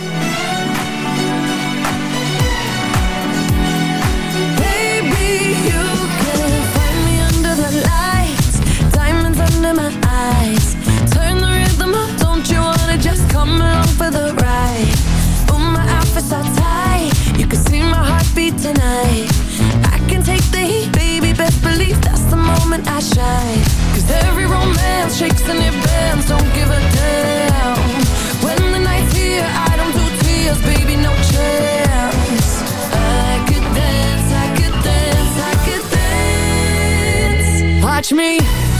watch me.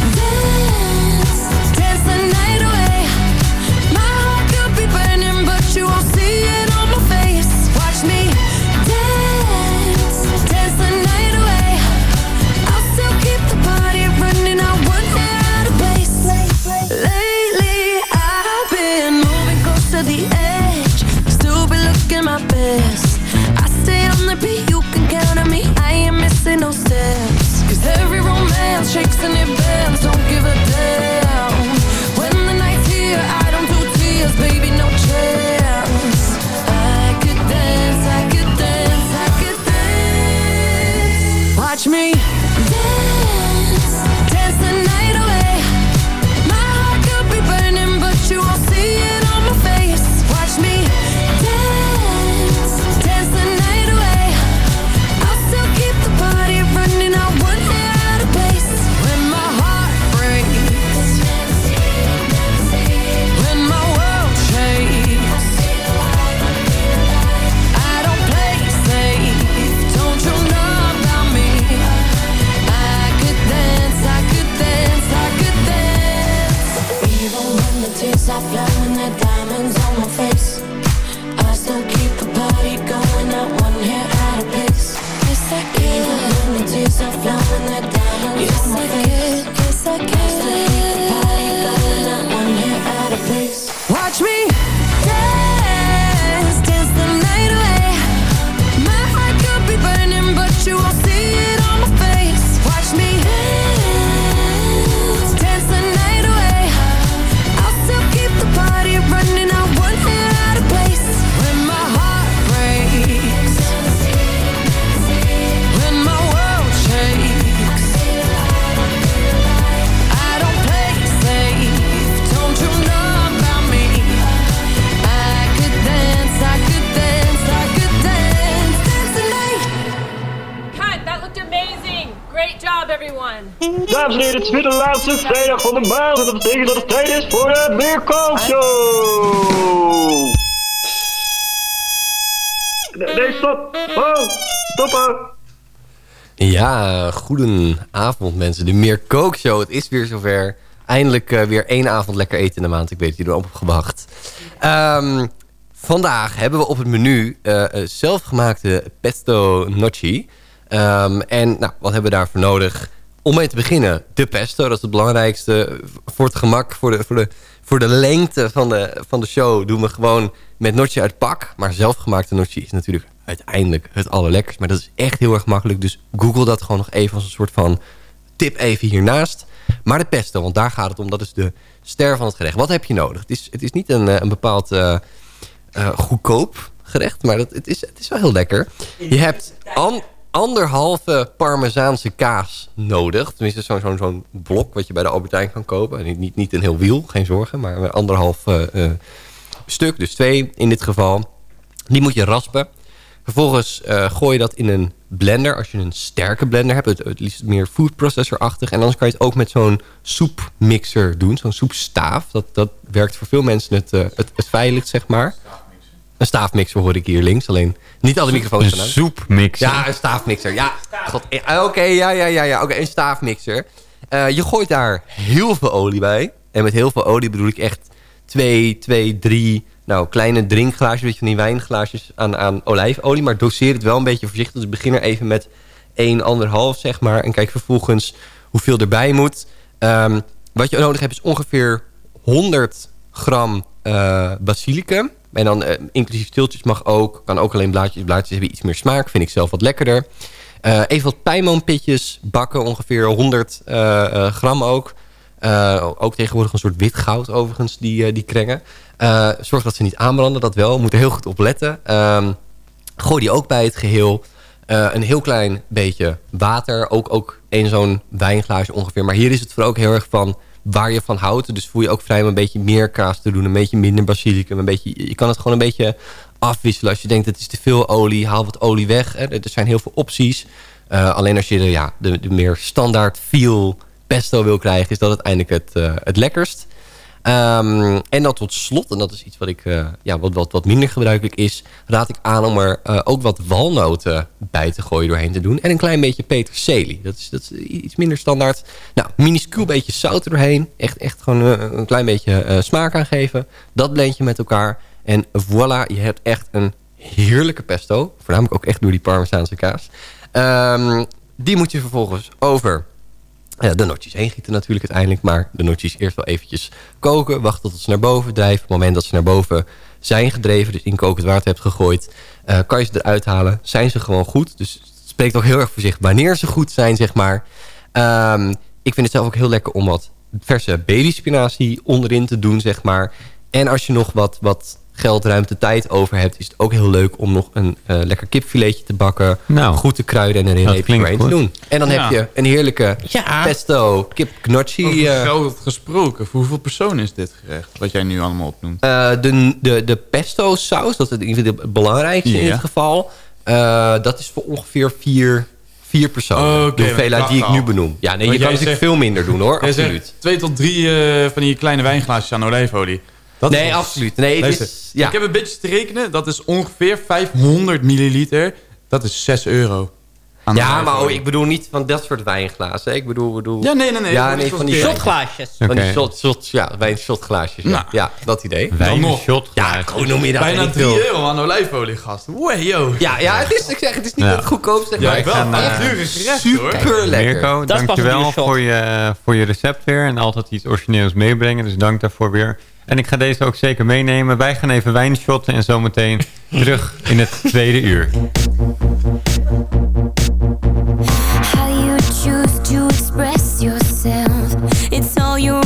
Dames en heren, het is weer de laatste vrijdag van de maand. En dat betekent dat het tijd is voor de Meerkoop Show. Nee, nee, stop. Oh, stoppen. Ja, goedenavond mensen. De Meer Kookshow. Het is weer zover. Eindelijk eh, weer één avond lekker eten in de maand. Ik weet dat jullie erop gewacht. Ehm, vandaag hebben we op het menu eh, eh, zelfgemaakte pesto gnocchi. Ehm, en nou, wat hebben we daarvoor nodig? Om mee te beginnen, de pesto. Dat is het belangrijkste voor het gemak, voor de, voor de, voor de lengte van de, van de show. Doen we gewoon met gnocchi uit pak. Maar zelfgemaakte gnocchi is natuurlijk uiteindelijk het allerlekkerst. Maar dat is echt heel erg makkelijk. Dus google dat gewoon nog even als een soort van tip even hiernaast. Maar de pesto, want daar gaat het om. Dat is de ster van het gerecht. Wat heb je nodig? Het is, het is niet een, eh, een bepaald eh, eh, goedkoop gerecht. Maar dat, het, is, het is wel heel lekker. Je hebt an- anderhalve parmezaanse kaas nodig. Tenminste, zo'n zo'n zo'n blok wat je bij de Albertijn kan kopen. Niet, niet, niet een heel wiel, geen zorgen. Maar een anderhalf eh, eh, stuk, dus twee in dit geval. Die moet je raspen. Vervolgens eh, gooi je dat in een blender. Als je een sterke blender hebt. Het, het liefst meer food processor-achtig. En anders kan je het ook met zo'n soepmixer doen. Zo'n soepstaaf. Dat, dat werkt voor veel mensen het, eh, het, het veiligst, zeg maar. Een staafmixer hoor ik hier links. Alleen niet alle microfoons Een soepmixer? Ja, een staafmixer. Ja, Oké, ja, ja, ja, ja. Oké, een staafmixer. Eh, je gooit daar heel veel olie bij. En met heel veel olie bedoel ik echt twee, twee, drie... Nou, kleine drinkglaasjes, weet je, van die wijnglaasjes aan, aan olijfolie. Maar doseer het wel een beetje voorzichtig. Dus begin er even met 1, anderhalf, zeg maar. En kijk vervolgens hoeveel erbij moet. Ehm, wat je nodig hebt is ongeveer 100 gram eh, basilicum. En dan eh, inclusief stiltjes mag ook. Kan ook alleen blaadjes. Blaadjes hebben iets meer smaak. Vind ik zelf wat lekkerder. Eh, even wat pijnboompitjes bakken. Ongeveer 100 eh, gram ook. Ook tegenwoordig een soort wit goud overigens, die, die krengen. Zorg dat ze niet aanbranden, dat wel. Moet er heel goed op letten. Ehm, gooi die ook bij het geheel. Eh, een heel klein beetje water. Ook, ook één zo'n wijnglaasje ongeveer. Maar hier is het voor ook heel erg van waar je van houdt. Dus voel je ook vrij om een beetje meer kaas te doen. Een beetje minder basilicum. Een beetje, je kan het gewoon een beetje afwisselen. Als je denkt het is te veel olie, haal wat olie weg. Hè. Er zijn heel veel opties. Eh, alleen als je de, ja, de, de meer standaard feel pesto wil krijgen... is dat uiteindelijk het, eh, het lekkerst. Ehm, en dan tot slot, en dat is iets wat, ik, eh, ja, wat, wat, wat minder gebruikelijk is... raad ik aan om er eh, ook wat walnoten bij te gooien doorheen te doen. En een klein beetje peterselie. Dat is, dat is iets minder standaard. Nou, minuscuul beetje zout er doorheen. Echt, echt gewoon eh, een klein beetje smaak aangeven. Dat blend je met elkaar. En voilà, je hebt echt een heerlijke pesto. Voornamelijk ook echt door die Parmezaanse kaas. Ehm, die moet je vervolgens over de notjes heen gieten natuurlijk uiteindelijk. Maar de notjes eerst wel eventjes koken. Wachten tot ze naar boven drijven. Op het moment dat ze naar boven zijn gedreven, dus in kokend water hebt gegooid... eh, kan je ze eruit halen. Zijn ze gewoon goed. Dus het spreekt ook heel erg voor zich wanneer ze goed zijn, zeg maar. Ehm, ik vind het zelf ook heel lekker om wat verse babyspinazie onderin te doen, zeg maar. En als je nog wat, wat geld, ruimte, tijd over hebt... is het ook heel leuk om nog een eh, lekker kipfiletje te bakken. Nou, goed te kruiden en er een doorheen te doen. En dan Ja. heb je een heerlijke pesto kip gnocchi. Over eh, geld gesproken, voor hoeveel personen is dit gerecht? Wat jij nu allemaal opnoemt. eh, de, de, de pesto saus, dat is in ieder geval het belangrijkste in dit geval. eh, dat is voor ongeveer vier, vier personen. Oké, de hoeveelheid maar die ik nu benoem. Ja, nee, Want je kan natuurlijk zegt- veel minder doen hoor, absoluut. Twee tot drie eh, van die kleine wijnglaasjes aan olijfolie. Dat Nee, absoluut. Nee, het Luister, is- ja. Ik heb een beetje te rekenen. Dat is ongeveer 500 milliliter. Dat is 6 euro. Aan Ja, maar oh, ik bedoel niet van dat soort wijnglazen. hè. Ik bedoel, bedoel... Ja, nee, nee, nee. Ja, nee, van die Shotglaasjes. Van die shot, shot, ja, wijnshotglaasjes. Ja. Nou. ja, dat idee. Wijn nog. shotglaas. Hoe noem je dat? Bijna Weet ik 3 veel. euro aan olijfolie, gast. Wow, yo. Ja, ja het, is, ik zeg, het is niet Ja. het goedkoopste. Ja, maar ik wel. ga, Echt eh, gerecht, super lekker. Mirko, dankjewel voor je, voor je recept weer. En altijd iets origineels meebrengen. Dus dank daarvoor weer. En ik ga deze ook zeker meenemen. Wij gaan even wijn shotten en zometeen terug in het tweede uur. you.